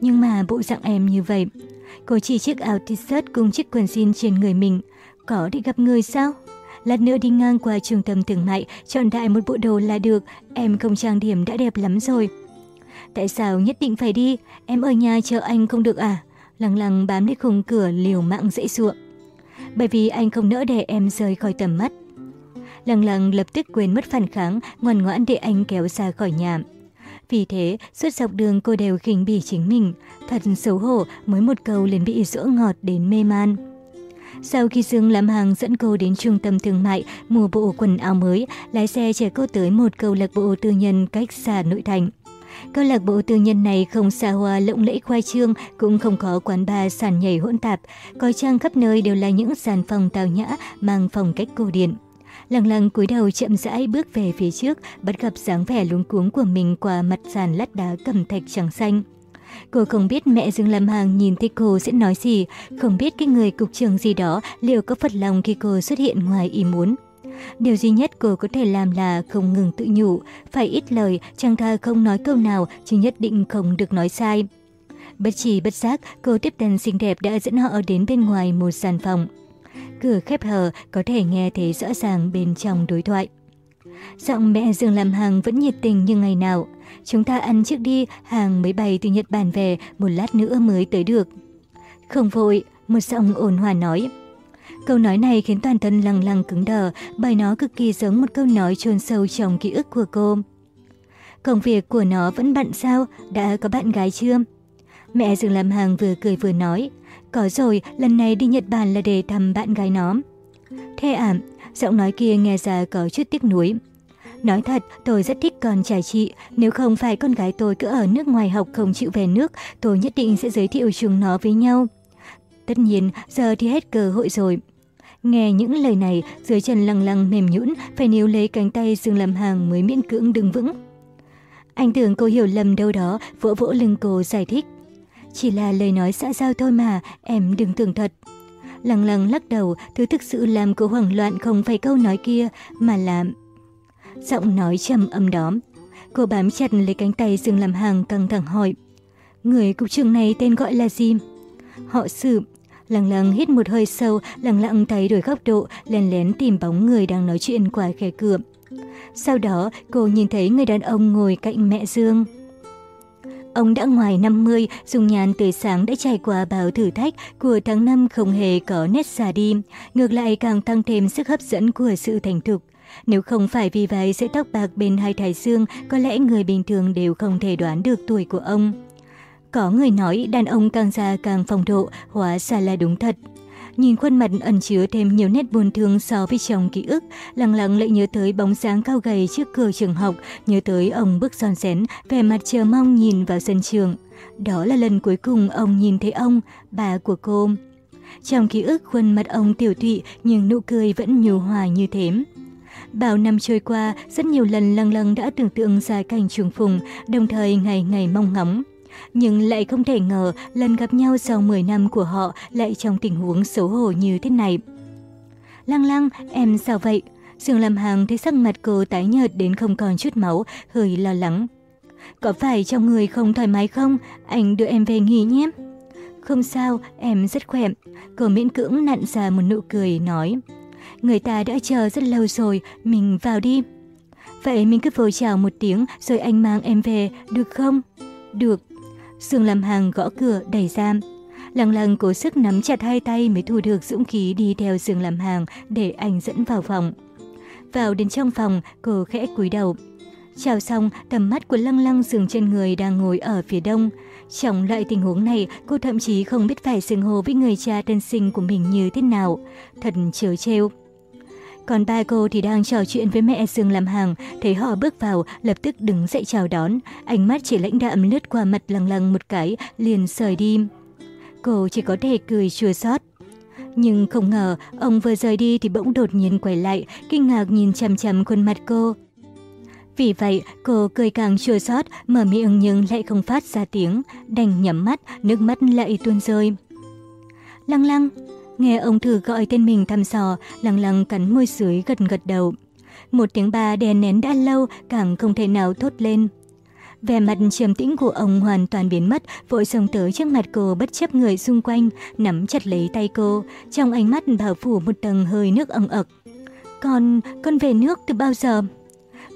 Nhưng mà bộ dạng em như vậy, cô chỉ chiếc áo t-shirt cùng chiếc quần jean trên người mình, có đi gặp người sao? Lát nữa đi ngang qua trung tâm thương mại, chọn đại một bộ đồ là được, em không trang điểm đã đẹp lắm rồi. Tại sao nhất định phải đi? Em ở nhà chờ anh không được à? lăng lăng bám lấy khung cửa liều mạng dãy ruộng. Bởi vì anh không nỡ để em rời khỏi tầm mắt. Lăng lăng lập tức quên mất phản kháng, ngoan ngoãn để anh kéo ra khỏi nhà. Vì thế, suốt dọc đường cô đều khinh bỉ chính mình. Thật xấu hổ, mới một câu liền bị dỗ ngọt đến mê man. Sau khi Dương làm hàng dẫn cô đến trung tâm thương mại mua bộ quần áo mới, lái xe chở cô tới một câu lạc bộ tư nhân cách xa nội thành. Câu lạc bộ tư nhân này không xa hoa lộng lẫy khoai trương, cũng không có quán bar sàn nhảy hỗn tạp, có trang khắp nơi đều là những sàn phòng tào nhã mang phong cách cổ điển. Lăng lăng cúi đầu chậm rãi bước về phía trước, bắt gặp dáng vẻ luống cuống của mình qua mặt sàn lát đá cẩm thạch trắng xanh. Cô không biết mẹ Dương Lam Hàng nhìn thấy cô sẽ nói gì, không biết cái người cục trưởng gì đó liệu có phật lòng khi cô xuất hiện ngoài ý muốn. Điều duy nhất cô có thể làm là không ngừng tự nhủ, phải ít lời, chẳng tha không nói câu nào, chứ nhất định không được nói sai. Bất chỉ bất giác, cô tiếp tân xinh đẹp đã dẫn họ đến bên ngoài một sàn phòng. Cửa khép hờ, có thể nghe thấy rõ ràng bên trong đối thoại. Giọng mẹ Dương làm hàng vẫn nhiệt tình như ngày nào. Chúng ta ăn trước đi, hàng mới bay từ Nhật Bản về, một lát nữa mới tới được. Không vội, một giọng ổn hòa nói. Câu nói này khiến toàn thân lăng lăng cứng đờ, bởi nó cực kỳ giống một câu nói chôn sâu trong ký ức của cô. Công việc của nó vẫn bận sao? Đã có bạn gái chưa? Mẹ Dương làm hàng vừa cười vừa nói. Có rồi, lần này đi Nhật Bản là để thăm bạn gái nó. Thế à, giọng nói kia nghe ra có chút tiếc nuối. Nói thật, tôi rất thích con trai chị. Nếu không phải con gái tôi cứ ở nước ngoài học không chịu về nước, tôi nhất định sẽ giới thiệu chúng nó với nhau. Tất nhiên, giờ thì hết cơ hội rồi. Nghe những lời này, dưới chân lăng lăng mềm nhũn, phải níu lấy cánh tay Dương làm Hàng mới miễn cưỡng đứng vững. Anh tưởng cô hiểu lầm đâu đó, vỗ vỗ lưng cô giải thích. Chỉ là lời nói xã giao thôi mà, em đừng tưởng thật. Lăng lăng lắc đầu, thứ thực sự làm cô hoảng loạn không phải câu nói kia, mà là... Giọng nói trầm âm đó. Cô bám chặt lấy cánh tay Dương làm hàng căng thẳng hỏi. Người cục trưởng này tên gọi là gì? Họ sự. lặng lặng hít một hơi sâu, lặng lặng thay đổi góc độ, lén lén tìm bóng người đang nói chuyện qua khe cửa. Sau đó, cô nhìn thấy người đàn ông ngồi cạnh mẹ Dương. Ông đã ngoài 50, dùng nhàn tươi sáng đã trải qua bao thử thách của tháng năm không hề có nét già đi, ngược lại càng tăng thêm sức hấp dẫn của sự thành thục. Nếu không phải vì vậy sợi tóc bạc bên hai thái dương, có lẽ người bình thường đều không thể đoán được tuổi của ông. Có người nói đàn ông càng già càng phong độ, hóa ra là đúng thật. Nhìn khuôn mặt ẩn chứa thêm nhiều nét buồn thương so với trong ký ức, lặng lặng lại nhớ tới bóng dáng cao gầy trước cửa trường học, nhớ tới ông bước son xén, vẻ mặt chờ mong nhìn vào sân trường. Đó là lần cuối cùng ông nhìn thấy ông, bà của cô. Trong ký ức khuôn mặt ông tiểu thụy nhưng nụ cười vẫn nhu hòa như thếm. Bao năm trôi qua, rất nhiều lần lăng lăng đã tưởng tượng ra cảnh trùng phùng, đồng thời ngày ngày mong ngóng nhưng lại không thể ngờ lần gặp nhau sau 10 năm của họ lại trong tình huống xấu hổ như thế này. Lăng lăng, em sao vậy? Dương Lam hàng thấy sắc mặt cô tái nhợt đến không còn chút máu, hơi lo lắng. Có phải trong người không thoải mái không? Anh đưa em về nghỉ nhé. Không sao, em rất khỏe. Cô miễn cưỡng nặn ra một nụ cười, nói. Người ta đã chờ rất lâu rồi, mình vào đi. Vậy mình cứ vội chào một tiếng rồi anh mang em về, được không? Được. Sương làm hàng gõ cửa đẩy giam Lăng lăng cố sức nắm chặt hai tay mới thu được dũng khí đi theo Sương làm hàng để anh dẫn vào phòng. Vào đến trong phòng, cô khẽ cúi đầu. Chào xong, tầm mắt của lăng lăng dừng trên người đang ngồi ở phía đông. Trong loại tình huống này, cô thậm chí không biết phải xưng hô với người cha tân sinh của mình như thế nào. Thật trớ trêu. Còn ba cô thì đang trò chuyện với mẹ Dương làm hàng, thấy họ bước vào, lập tức đứng dậy chào đón. Ánh mắt chỉ lãnh đạm lướt qua mặt lăng lăng một cái, liền rời đi. Cô chỉ có thể cười chua xót. Nhưng không ngờ, ông vừa rời đi thì bỗng đột nhiên quay lại, kinh ngạc nhìn chằm chằm khuôn mặt cô. Vì vậy, cô cười càng chua xót, mở miệng nhưng lại không phát ra tiếng, đành nhắm mắt, nước mắt lại tuôn rơi. Lăng lăng, Nghe ông thử gọi tên mình thăm dò, lăng lăng cắn môi dưới gật gật đầu. Một tiếng ba đè nén đã lâu, càng không thể nào thốt lên. Vẻ mặt trầm tĩnh của ông hoàn toàn biến mất, vội xông tới trước mặt cô bất chấp người xung quanh, nắm chặt lấy tay cô, trong ánh mắt bao phủ một tầng hơi nước ẩn ực. Con, con về nước từ bao giờ?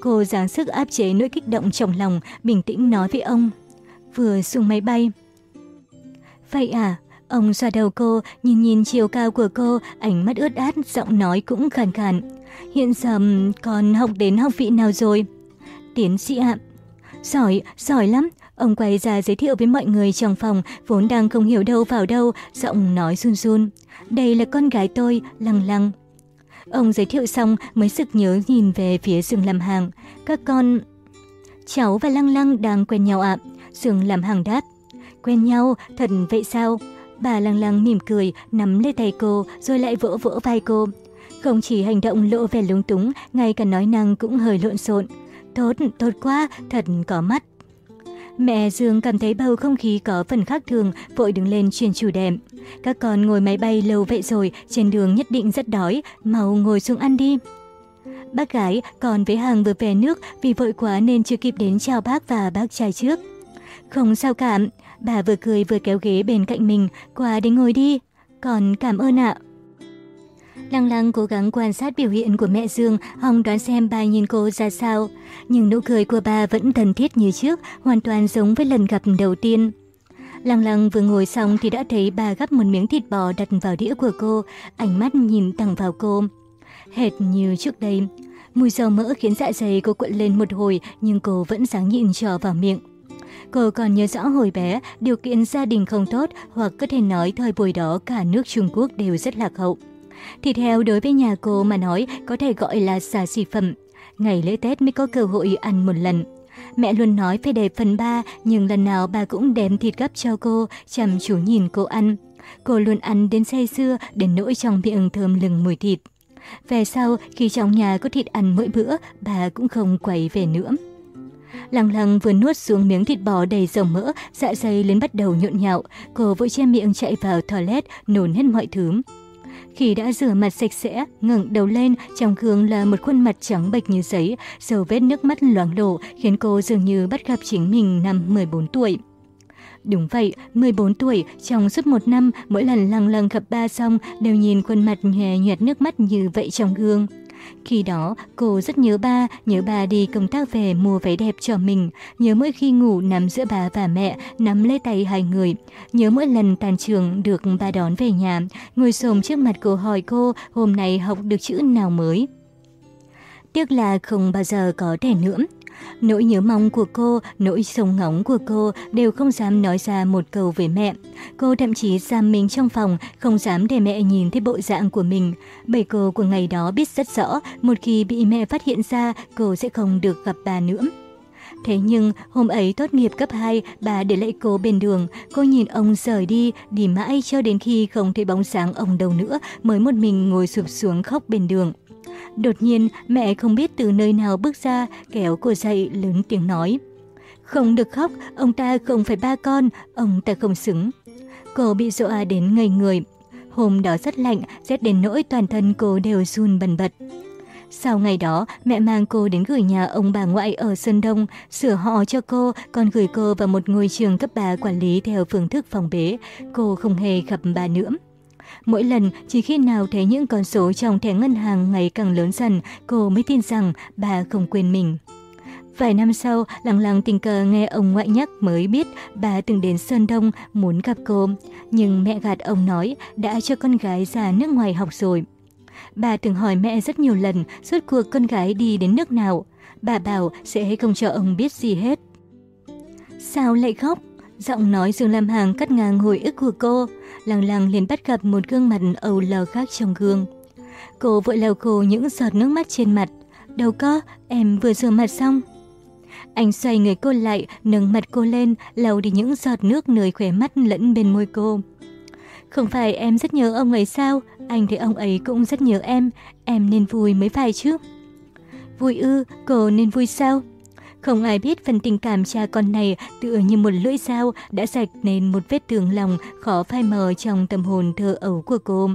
Cô giáng sức áp chế nỗi kích động trong lòng, bình tĩnh nói với ông. Vừa xuống máy bay. Vậy à, Ông xoa đầu cô, nhìn nhìn chiều cao của cô, ánh mắt ướt át, giọng nói cũng khàn khàn. Hiện giờ còn học đến học vị nào rồi? Tiến sĩ ạ. Giỏi, giỏi lắm. Ông quay ra giới thiệu với mọi người trong phòng, vốn đang không hiểu đâu vào đâu, giọng nói run run. Đây là con gái tôi, Lăng Lăng. Ông giới thiệu xong mới sực nhớ nhìn về phía Dương làm hàng. Các con... Cháu và Lăng Lăng đang quen nhau ạ. À? Sương làm hàng đáp. Quen nhau, thật vậy sao? Bà Lăng Lăng mỉm cười, nắm lấy tay cô, rồi lại vỗ vỗ vai cô. Không chỉ hành động lộ vẻ lúng túng, ngay cả nói năng cũng hơi lộn xộn. Tốt, tốt quá, thật có mắt. Mẹ Dương cảm thấy bầu không khí có phần khác thường, vội đứng lên truyền chủ đề. Các con ngồi máy bay lâu vậy rồi, trên đường nhất định rất đói, mau ngồi xuống ăn đi. Bác gái còn với hàng vừa về nước vì vội quá nên chưa kịp đến chào bác và bác trai trước. Không sao cả, bà vừa cười vừa kéo ghế bên cạnh mình, qua đến ngồi đi. Còn cảm ơn ạ. Lăng lăng cố gắng quan sát biểu hiện của mẹ Dương, hòng đoán xem bà nhìn cô ra sao. Nhưng nụ cười của bà vẫn thân thiết như trước, hoàn toàn giống với lần gặp đầu tiên. Lăng lăng vừa ngồi xong thì đã thấy bà gắp một miếng thịt bò đặt vào đĩa của cô, ánh mắt nhìn thẳng vào cô. Hệt như trước đây. Mùi dầu mỡ khiến dạ dày cô cuộn lên một hồi nhưng cô vẫn sáng nhịn trò vào miệng. Cô còn nhớ rõ hồi bé, điều kiện gia đình không tốt hoặc có thể nói thời buổi đó cả nước Trung Quốc đều rất lạc hậu. Thịt heo đối với nhà cô mà nói có thể gọi là xà xỉ phẩm. Ngày lễ Tết mới có cơ hội ăn một lần. Mẹ luôn nói phải để phần ba, nhưng lần nào bà cũng đem thịt gấp cho cô, chăm chú nhìn cô ăn. Cô luôn ăn đến say sưa, đến nỗi trong miệng thơm lừng mùi thịt. Về sau, khi trong nhà có thịt ăn mỗi bữa, bà cũng không quay về nữa. Lăng lăng vừa nuốt xuống miếng thịt bò đầy dầu mỡ, dạ dày lên bắt đầu nhộn nhạo. Cô vội che miệng chạy vào toilet, nôn hết mọi thứ. Khi đã rửa mặt sạch sẽ, ngẩng đầu lên, trong gương là một khuôn mặt trắng bệch như giấy, dấu vết nước mắt loáng lổ khiến cô dường như bắt gặp chính mình năm 14 tuổi. Đúng vậy, 14 tuổi, trong suốt một năm, mỗi lần lăng lăng gặp ba xong đều nhìn khuôn mặt nhòe nhoẹt nước mắt như vậy trong gương. Khi đó, cô rất nhớ ba, nhớ ba đi công tác về mua váy đẹp cho mình, nhớ mỗi khi ngủ nằm giữa bà và mẹ, nắm lấy tay hai người, nhớ mỗi lần tàn trường được ba đón về nhà, ngồi xổm trước mặt cô hỏi cô hôm nay học được chữ nào mới. Tiếc là không bao giờ có thể nữa. Nỗi nhớ mong của cô, nỗi sông ngóng của cô đều không dám nói ra một câu với mẹ. Cô thậm chí giam mình trong phòng, không dám để mẹ nhìn thấy bộ dạng của mình. Bởi cô của ngày đó biết rất rõ, một khi bị mẹ phát hiện ra, cô sẽ không được gặp bà nữa. Thế nhưng, hôm ấy tốt nghiệp cấp 2, bà để lại cô bên đường. Cô nhìn ông rời đi, đi mãi cho đến khi không thấy bóng sáng ông đâu nữa, mới một mình ngồi sụp xuống khóc bên đường. Đột nhiên, mẹ không biết từ nơi nào bước ra, kéo cô dậy lớn tiếng nói. Không được khóc, ông ta không phải ba con, ông ta không xứng. Cô bị dọa đến ngây người. Hôm đó rất lạnh, rét đến nỗi toàn thân cô đều run bần bật. Sau ngày đó, mẹ mang cô đến gửi nhà ông bà ngoại ở Sơn Đông, sửa họ cho cô, còn gửi cô vào một ngôi trường cấp 3 quản lý theo phương thức phòng bế. Cô không hề gặp bà nữa. Mỗi lần, chỉ khi nào thấy những con số trong thẻ ngân hàng ngày càng lớn dần, cô mới tin rằng bà không quên mình. Vài năm sau, lặng lặng tình cờ nghe ông ngoại nhắc mới biết bà từng đến Sơn Đông muốn gặp cô. Nhưng mẹ gạt ông nói đã cho con gái ra nước ngoài học rồi. Bà từng hỏi mẹ rất nhiều lần suốt cuộc con gái đi đến nước nào. Bà bảo sẽ không cho ông biết gì hết. Sao lại khóc? Giọng nói Dương Lam Hàng cắt ngang hồi ức của cô. Lăng lăng liền bắt gặp một gương mặt âu lờ khác trong gương. Cô vội lau khô những giọt nước mắt trên mặt. Đâu có, em vừa rửa mặt xong. Anh xoay người cô lại, nâng mặt cô lên, lau đi những giọt nước nơi khóe mắt lẫn bên môi cô. Không phải em rất nhớ ông ấy sao? Anh thấy ông ấy cũng rất nhớ em. Em nên vui mới phải chứ. Vui ư, cô nên vui sao? Không ai biết phần tình cảm cha con này tựa như một lưỡi dao đã rạch nên một vết thương lòng khó phai mờ trong tâm hồn thơ ấu của cô.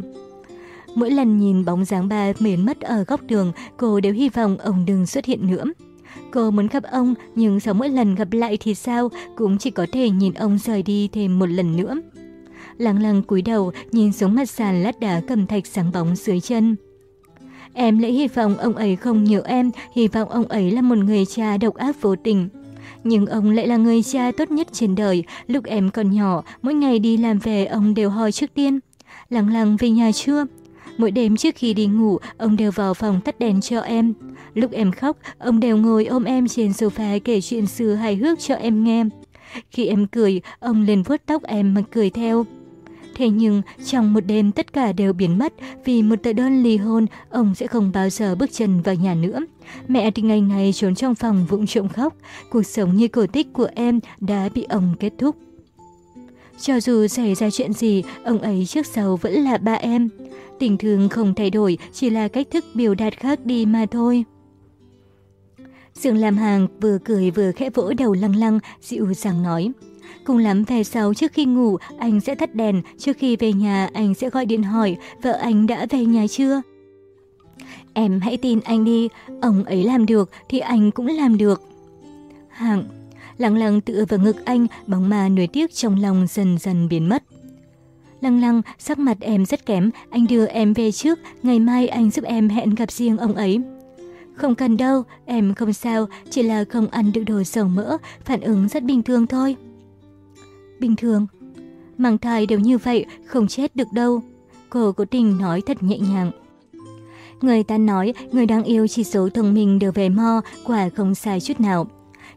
Mỗi lần nhìn bóng dáng ba biến mất ở góc đường, cô đều hy vọng ông đừng xuất hiện nữa. Cô muốn gặp ông, nhưng sau mỗi lần gặp lại thì sao, cũng chỉ có thể nhìn ông rời đi thêm một lần nữa. Lăng lăng cúi đầu, nhìn xuống mặt sàn lát đá cầm thạch sáng bóng dưới chân. Em lại hy vọng ông ấy không nhớ em, hy vọng ông ấy là một người cha độc ác vô tình. Nhưng ông lại là người cha tốt nhất trên đời. Lúc em còn nhỏ, mỗi ngày đi làm về ông đều hỏi trước tiên. Lăng lăng về nhà chưa? Mỗi đêm trước khi đi ngủ, ông đều vào phòng tắt đèn cho em. Lúc em khóc, ông đều ngồi ôm em trên sofa kể chuyện xưa hài hước cho em nghe. Khi em cười, ông liền vuốt tóc em mà cười theo. Thế nhưng, trong một đêm tất cả đều biến mất vì một tờ đơn ly hôn, ông sẽ không bao giờ bước chân vào nhà nữa. Mẹ thì ngày ngày trốn trong phòng vụng trộm khóc. Cuộc sống như cổ tích của em đã bị ông kết thúc. Cho dù xảy ra chuyện gì, ông ấy trước sau vẫn là ba em. Tình thương không thay đổi, chỉ là cách thức biểu đạt khác đi mà thôi. Dương làm hàng vừa cười vừa khẽ vỗ đầu lăng lăng, dịu dàng nói. Cùng lắm về sau trước khi ngủ, anh sẽ tắt đèn, trước khi về nhà anh sẽ gọi điện hỏi vợ anh đã về nhà chưa. Em hãy tin anh đi, ông ấy làm được thì anh cũng làm được. Hạng, lăng lăng tựa vào ngực anh, bóng ma nuối tiếc trong lòng dần dần biến mất. Lăng lăng, sắc mặt em rất kém, anh đưa em về trước, ngày mai anh giúp em hẹn gặp riêng ông ấy. Không cần đâu, em không sao, chỉ là không ăn được đồ dầu mỡ, phản ứng rất bình thường thôi. Bình thường? Mang thai đều như vậy, không chết được đâu. Cô cố tình nói thật nhẹ nhàng. Người ta nói người đang yêu chỉ số thông minh đều về mo, quả không sai chút nào.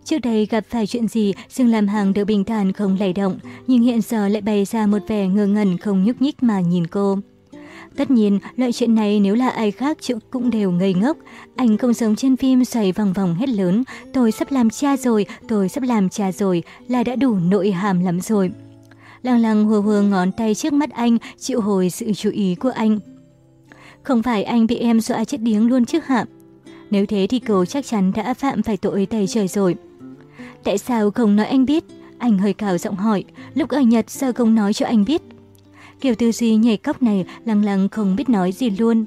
Trước đây gặp phải chuyện gì, Dương làm hàng đều bình thản không lay động, nhưng hiện giờ lại bày ra một vẻ ngơ ngẩn không nhúc nhích mà nhìn cô. Tất nhiên, loại chuyện này nếu là ai khác chịu cũng đều ngây ngốc. Anh không giống trên phim xoay vòng vòng hết lớn. Tôi sắp làm cha rồi, tôi sắp làm cha rồi, là đã đủ nội hàm lắm rồi. Lăng lăng hùa hùa ngón tay trước mắt anh, chịu hồi sự chú ý của anh. Không phải anh bị em dọa chết điếng luôn chứ hả? Nếu thế thì cậu chắc chắn đã phạm phải tội tay trời rồi. Tại sao không nói anh biết? Anh hơi cào giọng hỏi, lúc ở Nhật sao không nói cho anh biết? Kiểu tư duy nhảy cóc này lăng lăng không biết nói gì luôn.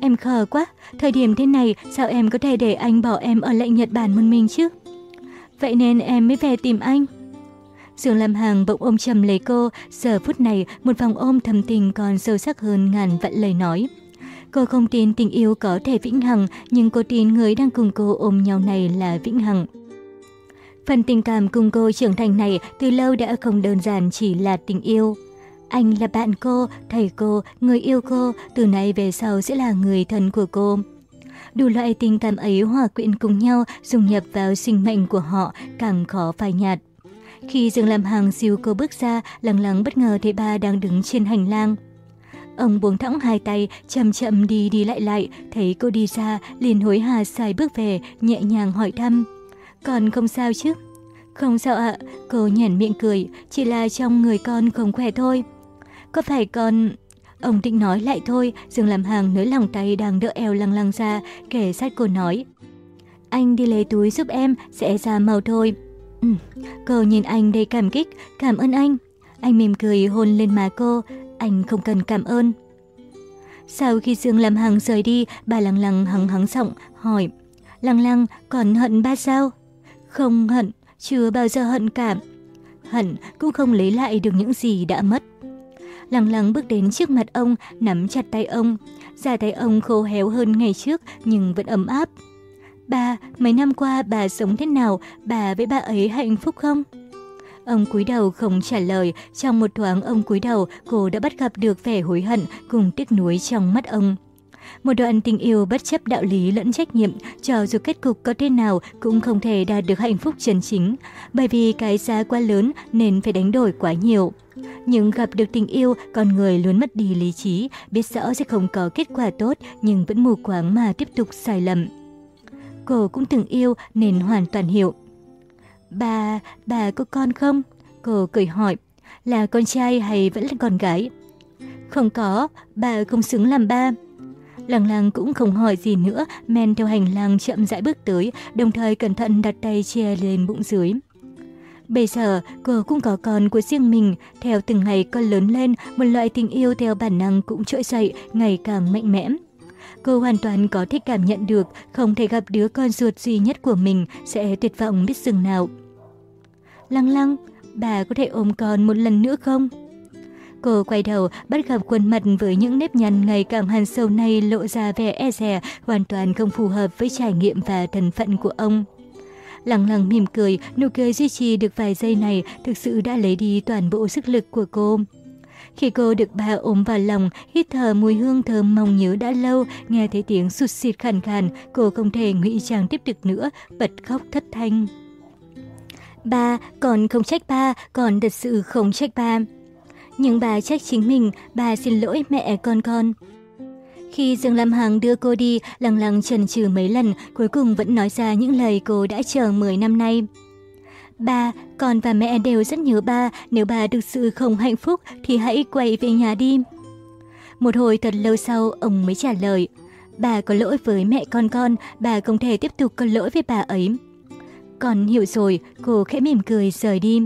Em khờ quá, thời điểm thế này sao em có thể để anh bỏ em ở lại Nhật Bản một mình chứ? Vậy nên em mới về tìm anh. Dương Lam Hằng bỗng ôm chầm lấy cô, giờ phút này một vòng ôm thầm tình còn sâu sắc hơn ngàn vạn lời nói. Cô không tin tình yêu có thể vĩnh hằng, nhưng cô tin người đang cùng cô ôm nhau này là vĩnh hằng. Phần tình cảm cùng cô trưởng thành này từ lâu đã không đơn giản chỉ là tình yêu. Anh là bạn cô, thầy cô, người yêu cô, từ nay về sau sẽ là người thân của cô. Đủ loại tình cảm ấy hòa quyện cùng nhau, dung nhập vào sinh mệnh của họ, càng khó phai nhạt. Khi Dương làm hàng siêu cô bước ra, lặng lặng bất ngờ thấy ba đang đứng trên hành lang. Ông buông thõng hai tay, chậm chậm đi đi lại lại, thấy cô đi ra, liền hối hả xài bước về, nhẹ nhàng hỏi thăm. Còn không sao chứ? Không sao ạ, cô nhảy miệng cười, chỉ là trong người con không khỏe thôi. Có phải con... Ông định nói lại thôi, Dương làm hàng nới lòng tay đang đỡ eo lăng lăng ra, kể sát cô nói. Anh đi lấy túi giúp em, sẽ ra màu thôi. Ừ. Cô nhìn anh đầy cảm kích, cảm ơn anh. Anh mỉm cười hôn lên má cô, anh không cần cảm ơn. Sau khi Dương làm hàng rời đi, bà lăng lăng hắng hắng giọng hỏi. Lăng lăng, còn hận ba sao? Không hận, chưa bao giờ hận cảm. Hận cũng không lấy lại được những gì đã mất lăng lặng bước đến trước mặt ông, nắm chặt tay ông. Da tay ông khô héo hơn ngày trước nhưng vẫn ấm áp. Bà, mấy năm qua bà sống thế nào? Bà với bà ấy hạnh phúc không? Ông cúi đầu không trả lời, trong một thoáng ông cúi đầu, cô đã bắt gặp được vẻ hối hận cùng tiếc nuối trong mắt ông. Một đoạn tình yêu bất chấp đạo lý lẫn trách nhiệm, cho dù kết cục có thế nào cũng không thể đạt được hạnh phúc chân chính, bởi vì cái giá quá lớn nên phải đánh đổi quá nhiều. Nhưng gặp được tình yêu, con người luôn mất đi lý trí, biết rõ sẽ không có kết quả tốt nhưng vẫn mù quáng mà tiếp tục sai lầm. Cô cũng từng yêu nên hoàn toàn hiểu. Bà, bà có con không? Cô cười hỏi, là con trai hay vẫn là con gái? Không có, bà không xứng làm ba. Lăng lăng cũng không hỏi gì nữa, men theo hành lang chậm rãi bước tới, đồng thời cẩn thận đặt tay che lên bụng dưới. Bây giờ, cô cũng có con của riêng mình, theo từng ngày con lớn lên, một loại tình yêu theo bản năng cũng trỗi dậy, ngày càng mạnh mẽ. Cô hoàn toàn có thể cảm nhận được không thể gặp đứa con ruột duy nhất của mình sẽ tuyệt vọng biết dừng nào. Lăng lăng, bà có thể ôm con một lần nữa không? Cô quay đầu, bắt gặp khuôn mặt với những nếp nhăn ngày càng hằn sâu này lộ ra vẻ e dè, hoàn toàn không phù hợp với trải nghiệm và thân phận của ông. Lăng lặng mỉm cười, nụ cười duy trì được vài giây này thực sự đã lấy đi toàn bộ sức lực của cô. Khi cô được bà ôm vào lòng, hít thở mùi hương thơm mong nhớ đã lâu, nghe thấy tiếng sụt xịt khàn khàn, cô không thể ngụy trang tiếp được nữa, bật khóc thất thanh. Ba, còn không trách ba, còn thật sự không trách ba. Nhưng bà trách chính mình, bà xin lỗi mẹ con con. Khi Dương Lam Hằng đưa cô đi, lằng lằng chần chừ mấy lần, cuối cùng vẫn nói ra những lời cô đã chờ 10 năm nay. Ba, con và mẹ đều rất nhớ ba, nếu ba thực sự không hạnh phúc thì hãy quay về nhà đi. Một hồi thật lâu sau, ông mới trả lời. Bà có lỗi với mẹ con con, bà không thể tiếp tục có lỗi với bà ấy. Con hiểu rồi, cô khẽ mỉm cười rời đi.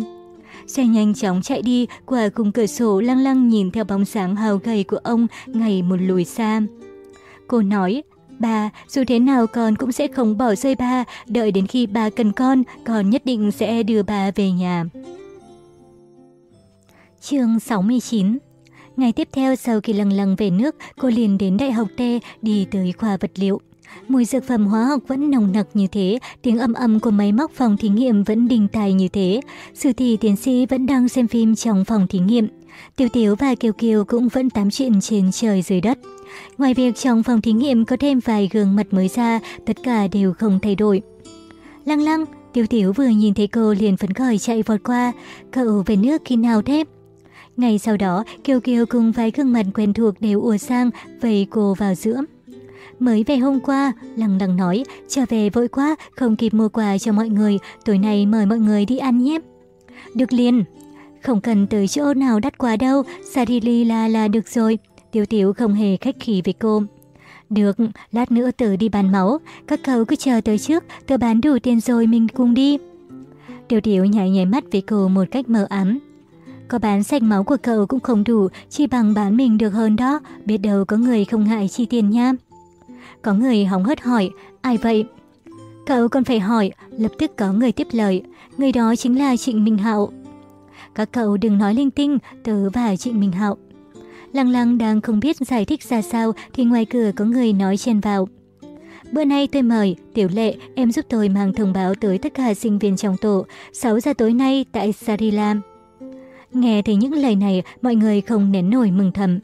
Xe nhanh chóng chạy đi, qua khung cửa sổ lăng lăng nhìn theo bóng sáng hào gầy của ông ngày một lùi xa. Cô nói, Ba, dù thế nào con cũng sẽ không bỏ rơi ba, đợi đến khi ba cần con, con nhất định sẽ đưa ba về nhà. chương 69 Ngày tiếp theo sau khi lăng lăng về nước, cô liền đến Đại học T đi tới khoa vật liệu. Mùi dược phẩm hóa học vẫn nồng nặc như thế, tiếng âm âm của máy móc phòng thí nghiệm vẫn đình tài như thế. Sư thị tiến sĩ vẫn đang xem phim trong phòng thí nghiệm. Tiểu Tiểu và Kiều Kiều cũng vẫn tám chuyện trên trời dưới đất. Ngoài việc trong phòng thí nghiệm có thêm vài gương mặt mới ra, tất cả đều không thay đổi. Lăng lăng, Tiểu Tiểu vừa nhìn thấy cô liền phấn khởi chạy vọt qua. Cậu về nước khi nào thế? Ngày sau đó, Kiều Kiều cùng vài gương mặt quen thuộc đều ùa sang, vây cô vào giữa. Mới về hôm qua, lằng lằng nói, trở về vội quá, không kịp mua quà cho mọi người, tối nay mời mọi người đi ăn nhé. Được liền, không cần tới chỗ nào đắt quá đâu, Sarili là là được rồi. tiểu Tiểu không hề khách khí với cô. Được, lát nữa tớ đi bán máu, các cậu cứ chờ tới trước, tớ bán đủ tiền rồi mình cùng đi. tiểu Tiểu nhảy nhảy mắt với cô một cách mờ ám. Có bán sạch máu của cậu cũng không đủ, chỉ bằng bán mình được hơn đó, biết đâu có người không ngại chi tiền nha. Có người hóng hớt hỏi, ai vậy? Cậu còn phải hỏi, lập tức có người tiếp lời, người đó chính là Trịnh Minh Hạo. Các cậu đừng nói linh tinh, tớ và Trịnh Minh Hạo. Lăng lăng đang không biết giải thích ra sao thì ngoài cửa có người nói chen vào. Bữa nay tôi mời, Tiểu Lệ, em giúp tôi mang thông báo tới tất cả sinh viên trong tổ, 6 giờ tối nay tại Sarilam Nghe thấy những lời này, mọi người không nén nổi mừng thầm.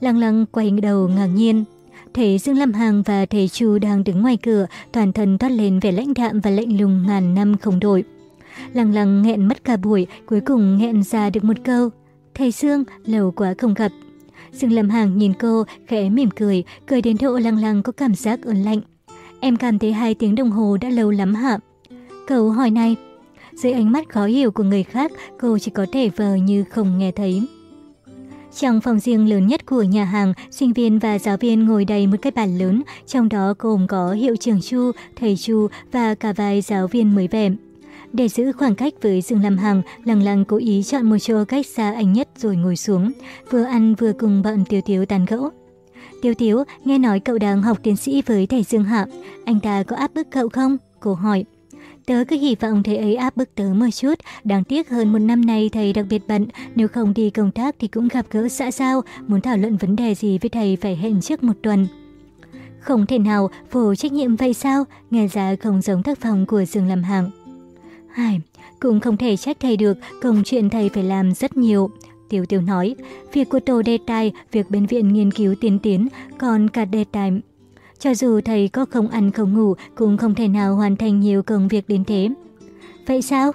Lăng lăng quay đầu ngạc nhiên. Thấy Dương Lâm Hằng và thầy Chu đang đứng ngoài cửa, toàn thân toát lên vẻ lãnh đạm và lạnh lùng ngàn năm không đổi. Lăng lăng nghẹn mất cả buổi, cuối cùng nghẹn ra được một câu. Thầy Dương, lâu quá không gặp. Dương Lâm Hằng nhìn cô, khẽ mỉm cười, cười đến độ lăng lăng có cảm giác ớn lạnh. Em cảm thấy hai tiếng đồng hồ đã lâu lắm hả? Câu hỏi này. Dưới ánh mắt khó hiểu của người khác, cô chỉ có thể vờ như không nghe thấy. Trong phòng riêng lớn nhất của nhà hàng, sinh viên và giáo viên ngồi đầy một cái bàn lớn, trong đó gồm có hiệu trưởng Chu, thầy Chu và cả vài giáo viên mới về. Để giữ khoảng cách với Dương Lam Hằng, Lăng Lăng cố ý chọn một chỗ cách xa anh nhất rồi ngồi xuống, vừa ăn vừa cùng bọn Tiêu Tiếu tán gẫu. Tiêu Tiếu, nghe nói cậu đang học tiến sĩ với thầy Dương Hạ, anh ta có áp bức cậu không? Cô hỏi. Tớ cứ hy vọng thầy ấy áp bức tớ một chút, đáng tiếc hơn một năm nay thầy đặc biệt bận, nếu không đi công tác thì cũng gặp gỡ xã giao, muốn thảo luận vấn đề gì với thầy phải hẹn trước một tuần. Không thể nào, vô trách nhiệm vậy sao? Nghe ra không giống tác phòng của Dương Lâm Hạng. Hải, cũng không thể trách thầy được, công chuyện thầy phải làm rất nhiều. Tiểu Tiểu nói, việc của tổ đề tài, việc bên viện nghiên cứu tiến tiến, còn cả đề tài. Cho dù thầy có không ăn không ngủ, cũng không thể nào hoàn thành nhiều công việc đến thế. Vậy sao?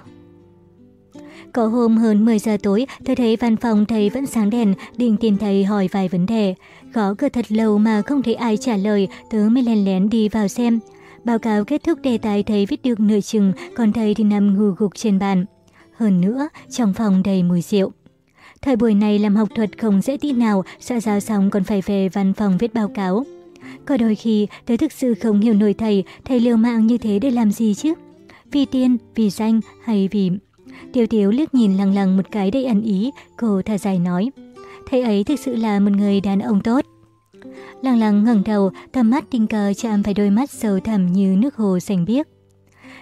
Có hôm hơn 10 giờ tối, tôi thấy văn phòng thầy vẫn sáng đèn, định tìm thầy hỏi vài vấn đề. Gõ cửa thật lâu mà không thấy ai trả lời, tớ mới lén lén đi vào xem. Báo cáo kết thúc đề tài thầy viết được nửa chừng, còn thầy thì nằm ngủ gục trên bàn. Hơn nữa, trong phòng đầy mùi rượu. Thời buổi này làm học thuật không dễ tí nào, sợ giao xong còn phải về văn phòng viết báo cáo. Có đôi khi, tớ thực sự không hiểu nổi thầy, thầy liều mạng như thế để làm gì chứ? Vì tiền, vì danh hay vì... Tiêu Tiếu liếc nhìn lằng lằng một cái đầy ẩn ý, cô thở dài nói. Thầy ấy thực sự là một người đàn ông tốt. Lăng lăng ngẩng đầu, tầm mắt tình cờ chạm phải đôi mắt sâu thẳm như nước hồ xanh biếc.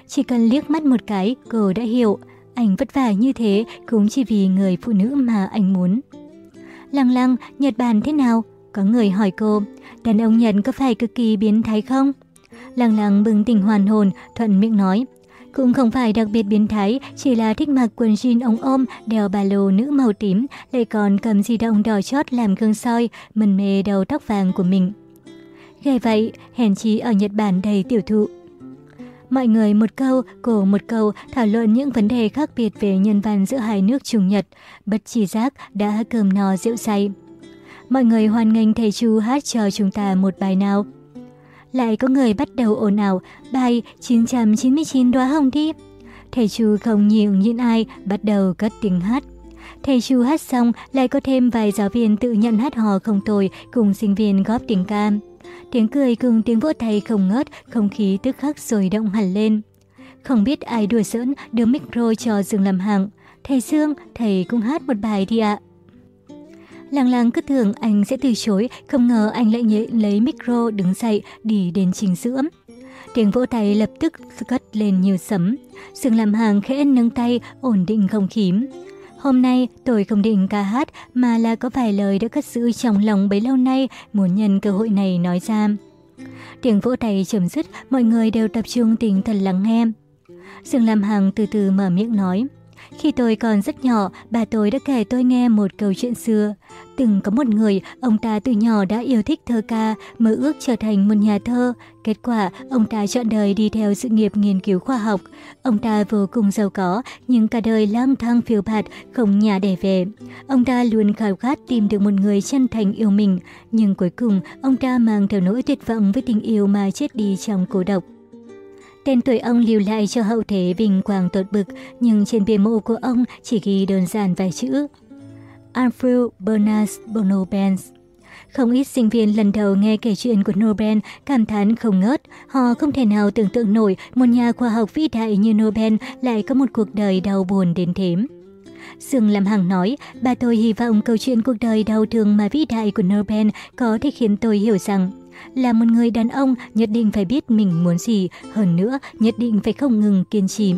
Chỉ cần liếc mắt một cái, cô đã hiểu, anh vất vả như thế cũng chỉ vì người phụ nữ mà anh muốn. Lăng lăng, Nhật Bản thế nào? Có người hỏi cô, đàn ông Nhật có phải cực kỳ biến thái không? Lăng lăng bừng tỉnh hoàn hồn, thuận miệng nói. Cũng không phải đặc biệt biến thái, chỉ là thích mặc quần jean ống ôm, đeo ba lô nữ màu tím, lại còn cầm di động đỏ chót làm gương soi, mần mê đầu tóc vàng của mình. Ghê vậy, hèn chí ở Nhật Bản đầy tiểu thụ. Mọi người một câu, cổ một câu thảo luận những vấn đề khác biệt về nhân văn giữa hai nước Trung Nhật, bất chi giác đã cơm no rượu say. Mọi người hoan nghênh thầy Chu hát cho chúng ta một bài nào. Lại có người bắt đầu ồn ào, bài 999 đóa hồng đi. Thầy Chu không nhiều nhịn ai, bắt đầu cất tiếng hát. Thầy Chu hát xong, lại có thêm vài giáo viên tự nhận hát hò không tồi cùng sinh viên góp tiếng ca. Tiếng cười cùng tiếng vỗ tay không ngớt, không khí tức khắc sôi động hẳn lên. Không biết ai đùa giỡn đưa micro cho Dương làm hàng. Thầy Dương, thầy cũng hát một bài đi ạ. Làng làng cứ tưởng anh sẽ từ chối, không ngờ anh lại nhẹ lấy micro đứng dậy đi đến trình sữa. Tiếng vỗ tay lập tức cất lên như sấm. Dương làm hàng khẽ nâng tay, ổn định không khí. Hôm nay tôi không định ca hát mà là có vài lời đã cất giữ trong lòng bấy lâu nay muốn nhân cơ hội này nói ra. Tiếng vỗ tay chấm dứt, mọi người đều tập trung tinh thần lắng nghe. Dương Lam Hằng từ từ mở miệng nói. Khi tôi còn rất nhỏ, bà tôi đã kể tôi nghe một câu chuyện xưa. Từng có một người, ông ta từ nhỏ đã yêu thích thơ ca, mơ ước trở thành một nhà thơ. Kết quả, ông ta chọn đời đi theo sự nghiệp nghiên cứu khoa học. Ông ta vô cùng giàu có, nhưng cả đời lang thang phiêu bạt, không nhà để về. Ông ta luôn khao khát tìm được một người chân thành yêu mình, nhưng cuối cùng ông ta mang theo nỗi tuyệt vọng với tình yêu mà chết đi trong cô độc. Tên tuổi ông lưu lại cho hậu thế vinh quang tột bực, nhưng trên bia mộ của ông chỉ ghi đơn giản vài chữ. Alfred Bernard Bonobens không ít sinh viên lần đầu nghe kể chuyện của Nobel cảm thán không ngớt. Họ không thể nào tưởng tượng nổi một nhà khoa học vĩ đại như Nobel lại có một cuộc đời đau buồn đến thế. Dương Lam Hằng nói, bà tôi hy vọng câu chuyện cuộc đời đau thương mà vĩ đại của Nobel có thể khiến tôi hiểu rằng là một người đàn ông nhất định phải biết mình muốn gì, hơn nữa nhất định phải không ngừng kiên trì.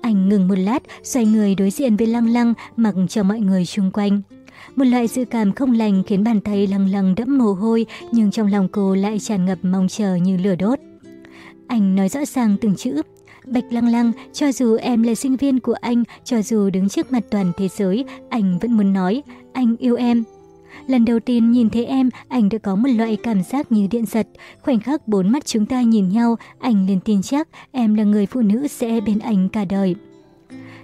Anh ngừng một lát, xoay người đối diện với Lăng Lăng, mặc cho mọi người xung quanh. Một loại dự cảm không lành khiến bàn tay Lăng Lăng đẫm mồ hôi, nhưng trong lòng cô lại tràn ngập mong chờ như lửa đốt. Anh nói rõ ràng từng chữ. Bạch Lăng Lăng, cho dù em là sinh viên của anh, cho dù đứng trước mặt toàn thế giới, anh vẫn muốn nói, anh yêu em, Lần đầu tiên nhìn thấy em, anh đã có một loại cảm giác như điện giật. Khoảnh khắc bốn mắt chúng ta nhìn nhau, anh liền tin chắc em là người phụ nữ sẽ bên anh cả đời.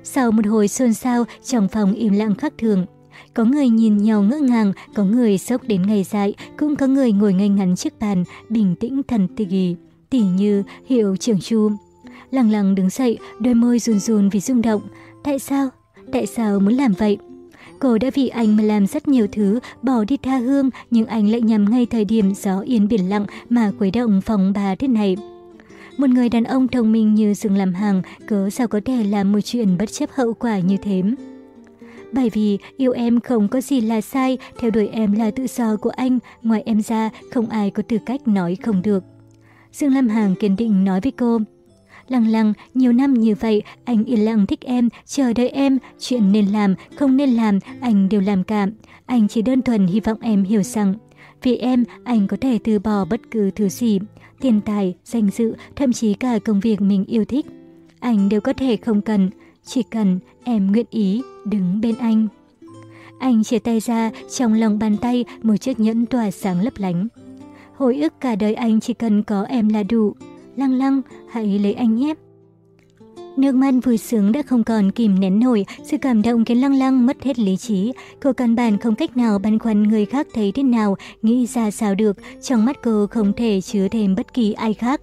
Sau một hồi xôn xao, trong phòng im lặng khác thường. Có người nhìn nhau ngỡ ngàng, có người sốc đến ngày dại, cũng có người ngồi ngay ngắn trước bàn, bình tĩnh thần tì tỉ như hiệu trưởng chu. Lặng lặng đứng dậy, đôi môi run run vì rung động. Tại sao? Tại sao muốn làm vậy? Cô đã vì anh mà làm rất nhiều thứ, bỏ đi tha hương, nhưng anh lại nhằm ngay thời điểm gió yên biển lặng mà quấy động phòng bà thế này. Một người đàn ông thông minh như Dương làm hàng, cớ sao có thể làm một chuyện bất chấp hậu quả như thế. Bởi vì yêu em không có gì là sai, theo đuổi em là tự do của anh, ngoài em ra không ai có tư cách nói không được. Dương Lam Hằng kiên định nói với cô, Lăng lăng, nhiều năm như vậy, anh yên lặng thích em, chờ đợi em, chuyện nên làm, không nên làm, anh đều làm cả. Anh chỉ đơn thuần hy vọng em hiểu rằng, vì em, anh có thể từ bỏ bất cứ thứ gì, tiền tài, danh dự, thậm chí cả công việc mình yêu thích. Anh đều có thể không cần, chỉ cần em nguyện ý đứng bên anh. Anh chia tay ra, trong lòng bàn tay một chiếc nhẫn tỏa sáng lấp lánh. Hồi ức cả đời anh chỉ cần có em là đủ. Lăng lăng, hãy lấy anh nhé. Nước mắt vui sướng đã không còn kìm nén nổi, sự cảm động khiến lăng lăng mất hết lý trí. Cô căn bản không cách nào băn khoăn người khác thấy thế nào, nghĩ ra sao được, trong mắt cô không thể chứa thêm bất kỳ ai khác.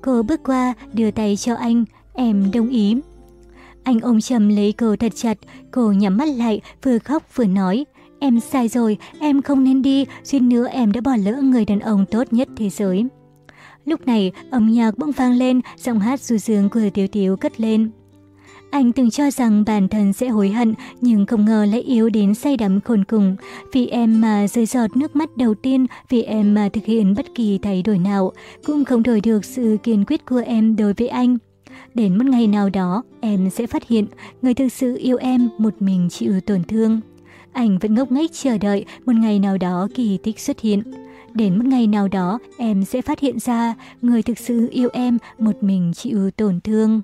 Cô bước qua, đưa tay cho anh, em đồng ý. Anh ôm chầm lấy cô thật chặt, cô nhắm mắt lại, vừa khóc vừa nói. Em sai rồi, em không nên đi, suýt nữa em đã bỏ lỡ người đàn ông tốt nhất thế giới. Lúc này, âm nhạc bỗng vang lên, giọng hát du dương của Tiếu Tiếu cất lên. Anh từng cho rằng bản thân sẽ hối hận, nhưng không ngờ lại yếu đến say đắm khôn cùng. Vì em mà rơi giọt nước mắt đầu tiên, vì em mà thực hiện bất kỳ thay đổi nào, cũng không đổi được sự kiên quyết của em đối với anh. Đến một ngày nào đó, em sẽ phát hiện người thực sự yêu em một mình chịu tổn thương. Anh vẫn ngốc nghếch chờ đợi một ngày nào đó kỳ tích xuất hiện. Đến một ngày nào đó, em sẽ phát hiện ra người thực sự yêu em một mình chịu tổn thương.